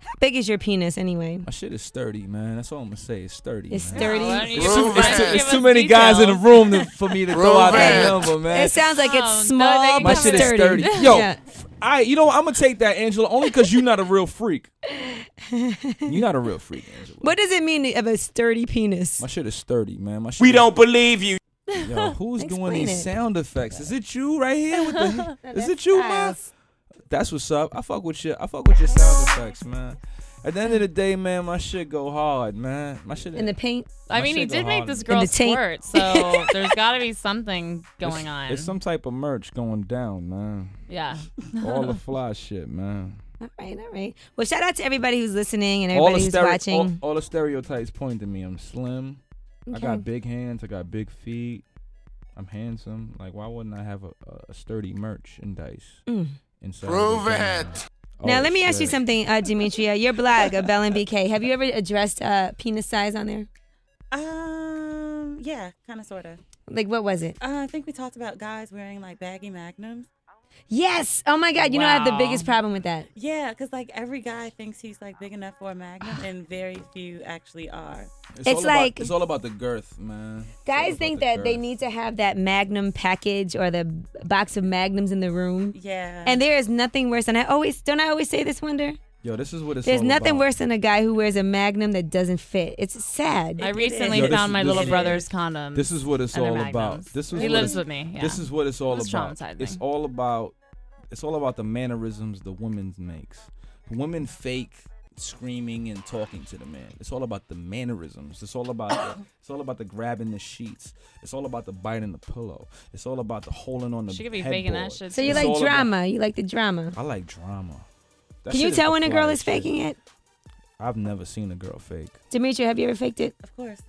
How big is your penis anyway? My shit is sturdy, man. That's all I'm gonna say. It's sturdy. It's man. sturdy? Why It's too, it's too, it's too many guys in the room to, for me to throw out that number, man. It sounds like it's Oh, small, My but shit is sturdy. sturdy. Yo, Yeah. I you know what, I'm gonna take that, Angela, only because you're not a real freak. You're not a real freak, Angela. What does it mean to have a sturdy penis? My shit is sturdy, man. My shit We is- don't believe you. Yo, who's doing these it. sound effects? Is it you right here with the? is it you, man? That's what's up. I fuck with your. I fuck with your sound effects, man. At the end of the day, man, my shit go hard, man. My shit In the paint? I mean, he did make hard. this girl the taint. squirt, so there's got to be something going It's- on. It's some type of merch going down, man. Yeah. All the fly shit, man. All right, all right. Well, shout out to everybody who's listening and all everybody the who's stere- watching. All, all the stereotypes point to me. I'm slim. I got big hands. I got big feet. I'm handsome. Like, why wouldn't I have a, a, a sturdy merchandise Mm. inside? Prove the game? it. now, Oh, let me ask you something, uh, Demetria. Your blog, of Belle and BK. Have you ever addressed uh, penis size on there? Um, yeah, kind of, sort of. Like, what was it? Uh, I think we talked about guys wearing like baggy magnums. Yes. Oh my God. You know, I have the Wow. biggest problem with that. Yeah, because like every guy thinks he's like big enough for a magnum, and very few actually are. It's all about- like- it's all about the girth, man. Guys think that they need to have that Magnum package or the box of Magnums in the room. Yeah. And there is nothing worse. And I always, don't I always say this, Wonder? Yo, this is what it's all about. There's nothing about. worse than a guy who wears a Magnum that doesn't fit. It's sad. I recently Yo, this found is- my this little is- brother's condoms. This is what it's all about. This is he what lives it's- with me. Yeah. This is what it's all It about. It's all about. It's all about the mannerisms the women makes. Women fake screaming and talking to the man. It's all about the mannerisms. It's all about the, it's all about the grabbing the sheets. It's all about the biting the pillow. It's all about the holding on the. She could be faking that shit, So you It's like all about- drama. You like the drama. I like drama. That Can you tell when a girl flyest is shit. faking it? I've never seen a girl fake. Demetria, have you ever faked it? Of course.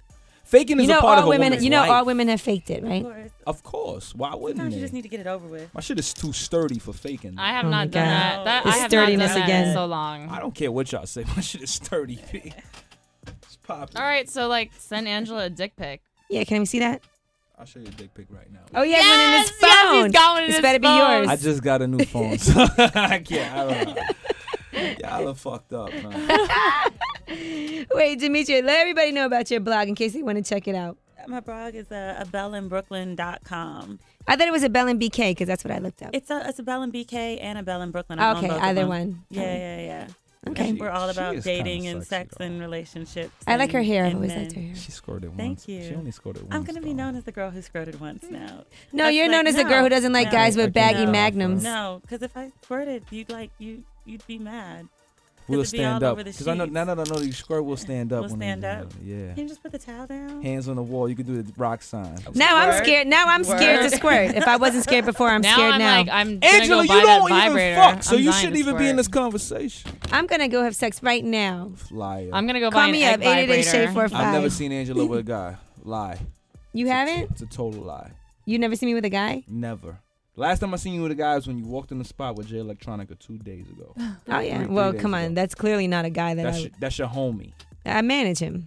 Faking is you know a part all of a women. woman's You know life. all women have faked it, right? Of course. Of course. Why wouldn't Sometimes they? you just need to get it over with. My shit is too sturdy for faking. I have Oh my not done God. that. that The I have sturdiness not done again. That in so long. I don't care what y'all say. My shit is sturdy. it's popping. All right, so like send Angela a dick pic. Yeah, can we see that? I'll show you a dick pic right now. Oh, he has one in his Yes, yes, phone. he's got one in This his better be phone. yours. I just got a new phone, so I can't. I don't know. Y'all are fucked up, man. Wait, Demetria, let everybody know about your blog in case they want to check it out. My blog is uh, a belleinbrooklyn.com. I thought it was a Belle and BK because that's what I looked up. It's a it's a Belle in BK and a Belle in Brooklyn. I own Okay, both either one. Yeah, yeah, yeah. Okay. We're all about dating and sexy, sex and relationships. I like her hair. I've always men. liked her hair. She scored it Thank once. you. She only scored it once. I'm gonna be known as the girl who scored squirted once now. No, That's you're like, known as the girl who doesn't like no, guys with baggy can't- magnums. No, because if I squirted, you'd like you you'd be mad. We'll it'd be stand up over the because I know now that I know you squirt, we'll stand up. We'll when stand they- up. Yeah. Can you just put the towel down? Hands on the wall. You can do the rock sign. Now I'm scared. Now I'm scared to Word. squirt. If I wasn't scared before, I'm now scared I'm now. like, I'm gonna Angela, go you buy don't even vibrator. fuck, so I'm you shouldn't to even be in this conversation. I'm gonna go have sex right now. Liar. I'm gonna go Call buy me an up, egg 888 Shay vibrator. I've never seen Angela with a guy. Lie. You haven't? It's a total lie. You never seen me with a guy? Never. Last time I seen you with a guy was when you walked in the spot with Jay Electronica two days ago. Oh yeah. Three- three Well, days come on. ago. That's clearly not a guy that That's I. your, that's your homie. I manage him.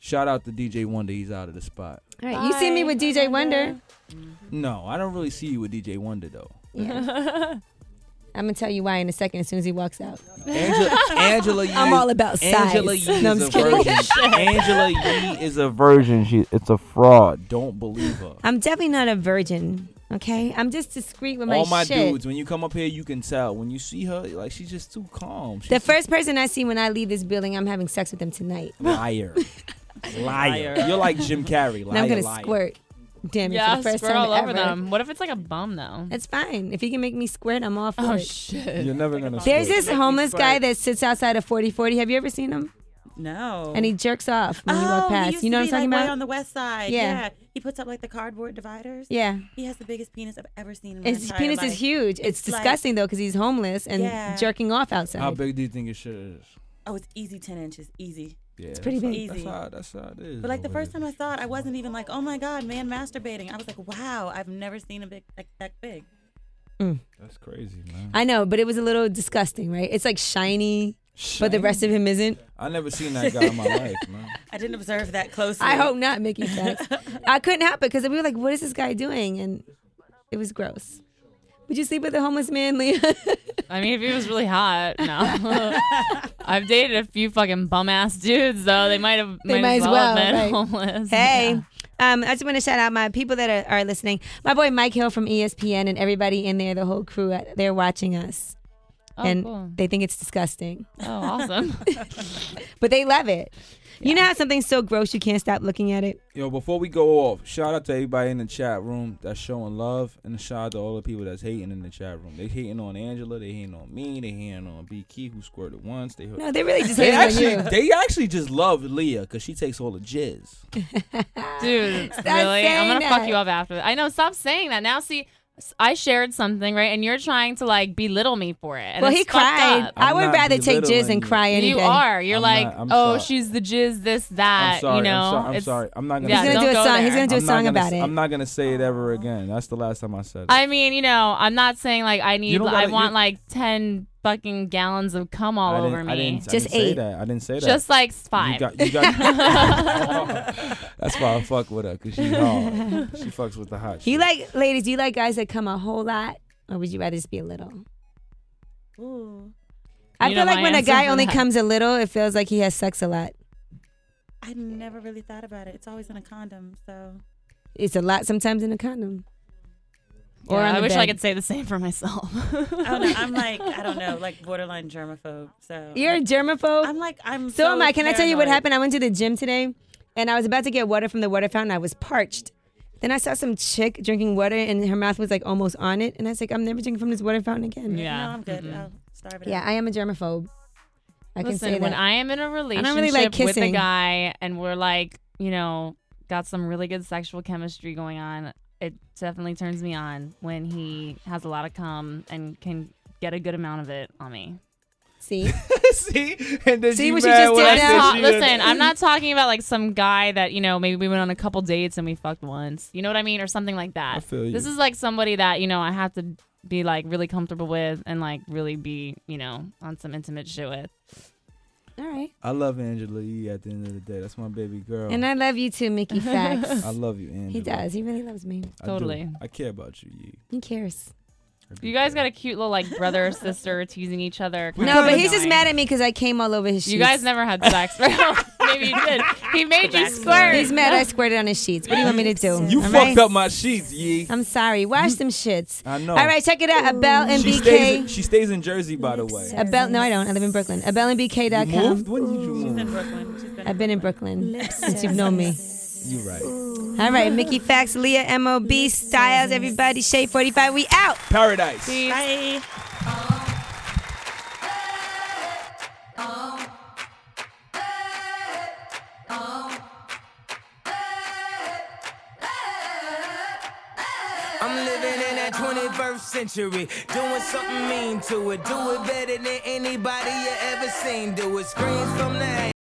Shout out to DJ Wonder. He's out of the spot. All right. You see me with DJ Wonder? No, I don't really see you with DJ Wonder though. Yeah. I'm gonna tell you why in a second. As soon as he walks out. Angela, Angela Yee. I'm all about Angela size. Yee No, I'm is a just kidding. virgin. Angela Yee is a virgin. She, it's a fraud. Don't believe her. I'm definitely not a virgin. Okay. I'm just discreet with my All my shit. dudes, when you come up here, you can tell. When you see her, like she's just too calm. She's The first person I see when I leave this building, I'm having sex with them tonight. liar. liar. You're like Jim Carrey. Liar, and I'm gonna liar. squirt. Damn it, Yeah, for the first squirt time all over ever. them. What if it's like a bum though? It's fine. If he can make me squirt, I'm all for Oh it. shit. You're never gonna. There's squirt. this homeless guy that sits outside of 4040. Have you ever seen him? No. And he jerks off when you oh, walk he past. used You know to what I'm be, talking like, way about? on the west side. Yeah. Yeah. He puts up like the cardboard dividers. Yeah. He has the biggest penis I've ever seen in His entire penis life. is huge. It's, like- disgusting though because he's homeless and Yeah. jerking off outside. How big do you think your shit is? Oh, it's easy 10 inches. Easy. Yeah, It's pretty that's big. How, Easy. that's how. That's how it is. But like the first time I saw it, I wasn't even like, oh my god, man, masturbating. I was like, wow, I've never seen a big like that big. here. That's crazy, man. I know, but it was a little disgusting, right? It's like shiny, but the rest of him isn't. I never seen that guy in my life, man. I didn't observe that closely. I hope not, Mickey Factz. I couldn't help it because we were like, what is this guy doing? And it was gross. Would you sleep with a homeless man, Leah? I mean, if he was really hot, no. I've dated a few fucking bum ass dudes though. They might have. They might, might as as well, well, been right. homeless. Hey. Yeah. Um, I just want to shout out my people that are, are listening. My boy Mike Hill from E ESPN and everybody in there, the whole crew, they're watching us. Oh, and cool. they think it's disgusting. Oh, awesome. but they love it. You know how something's so gross you can't stop looking at it? Yo, before we go off, shout out to everybody in the chat room that's showing love, and shout out to all the people that's hating in the chat room. They hating on Angela, they hating on me, they hating on B Key who squirted once. They No, they really just they hating on actually you. they actually just love Leah because she takes all the jizz. Dude, Stop really? I'm gonna saying fuck you up after that. I know. Stop saying that. Now, see, s- I shared something, right? And you're trying to like belittle me for it. And well, he cried. I would rather take jizz belittling and cry any You day. are. You're I'm like, not- I'm oh, sorry. she's the jizz, this, that. I'm sorry. you know, I'm, sorry I'm It's- sorry. I'm not gonna. Yeah, He's gonna don't a go song. He's there. gonna do a I'm not song gonna about s- it. I'm not gonna say it ever again. That's the last time I said it. I mean, you know, I'm not saying like I need. don't I gotta- want you- like ten fucking gallons of cum all I didn't- over I me. didn't- I didn't say that. I didn't say that. Just like You five. got- you got- That's why I fuck with her because she hard. She fucks with the hot. Do you like, ladies, do you like guys that come a whole lot? Or would you rather just be a little? Ooh. I You feel like my when a answer guy for only that. comes a little, it feels like he has sex a lot. I never really thought about it. It's always in a condom, so It's a lot sometimes in a condom. Or on I the wish I could say the same for myself. I don't know. I'm like I don't know, like borderline germaphobe. So You're a germaphobe? I'm like I'm. So, am I. Can I tell you what happened? I went to the gym today and I was about to get water from the water fountain. I was parched. Then I saw some chick drinking water and her mouth was like almost on it. And I was like, I'm never drinking from this water fountain again. Yeah. No, I'm good. Mhm. I'll starve it Yeah, out. I am a germaphobe. I can Listen, say when. I am in a relationship really like with a guy and we're like, you know, got some really good sexual chemistry going on, it definitely turns me on when he has a lot of cum and can get a good amount of it on me. See? See? And then See what you just did now? Ta- listen, I'm not talking about like some guy that, you know, maybe we went on a couple dates and we fucked once. You know what I mean? Or something like that. I feel you. This is like somebody that, you know, I have to be like really comfortable with and like really be, you know, on some intimate shit with. All right. I love Angela Yee at the end of the day. That's my baby girl. And I love you too, Mickey Factz. I love you, Angela. He does. He really loves me. I do. Totally. I care about you, Yee. He cares. You guys got a cute little like brother sister teasing each other. No, but he's just mad at me because I came all over his sheets. You guys never had sex, right? Maybe you did. He made you squirt. He's mad I squirted on his sheets. What do you want me to do? You All fucked right? up my sheets, Yee. I'm sorry. Wash them shits. I know. All right, check it out. Abel and She BK. stays, in, she stays in Jersey, by the way. Abel, no, I don't. I live in Brooklyn. AbelandBK.com. You moved? When did you move? in Brooklyn. She's been I've been in Brooklyn since you've known me. You right. All right, Mickey Factz, Leah, MOB, Styles, everybody, Shade 45. We out. Paradise. Bye. I'm living in that 21st century, doing something mean to it. Do it better than anybody you ever seen. Do it. Screams from the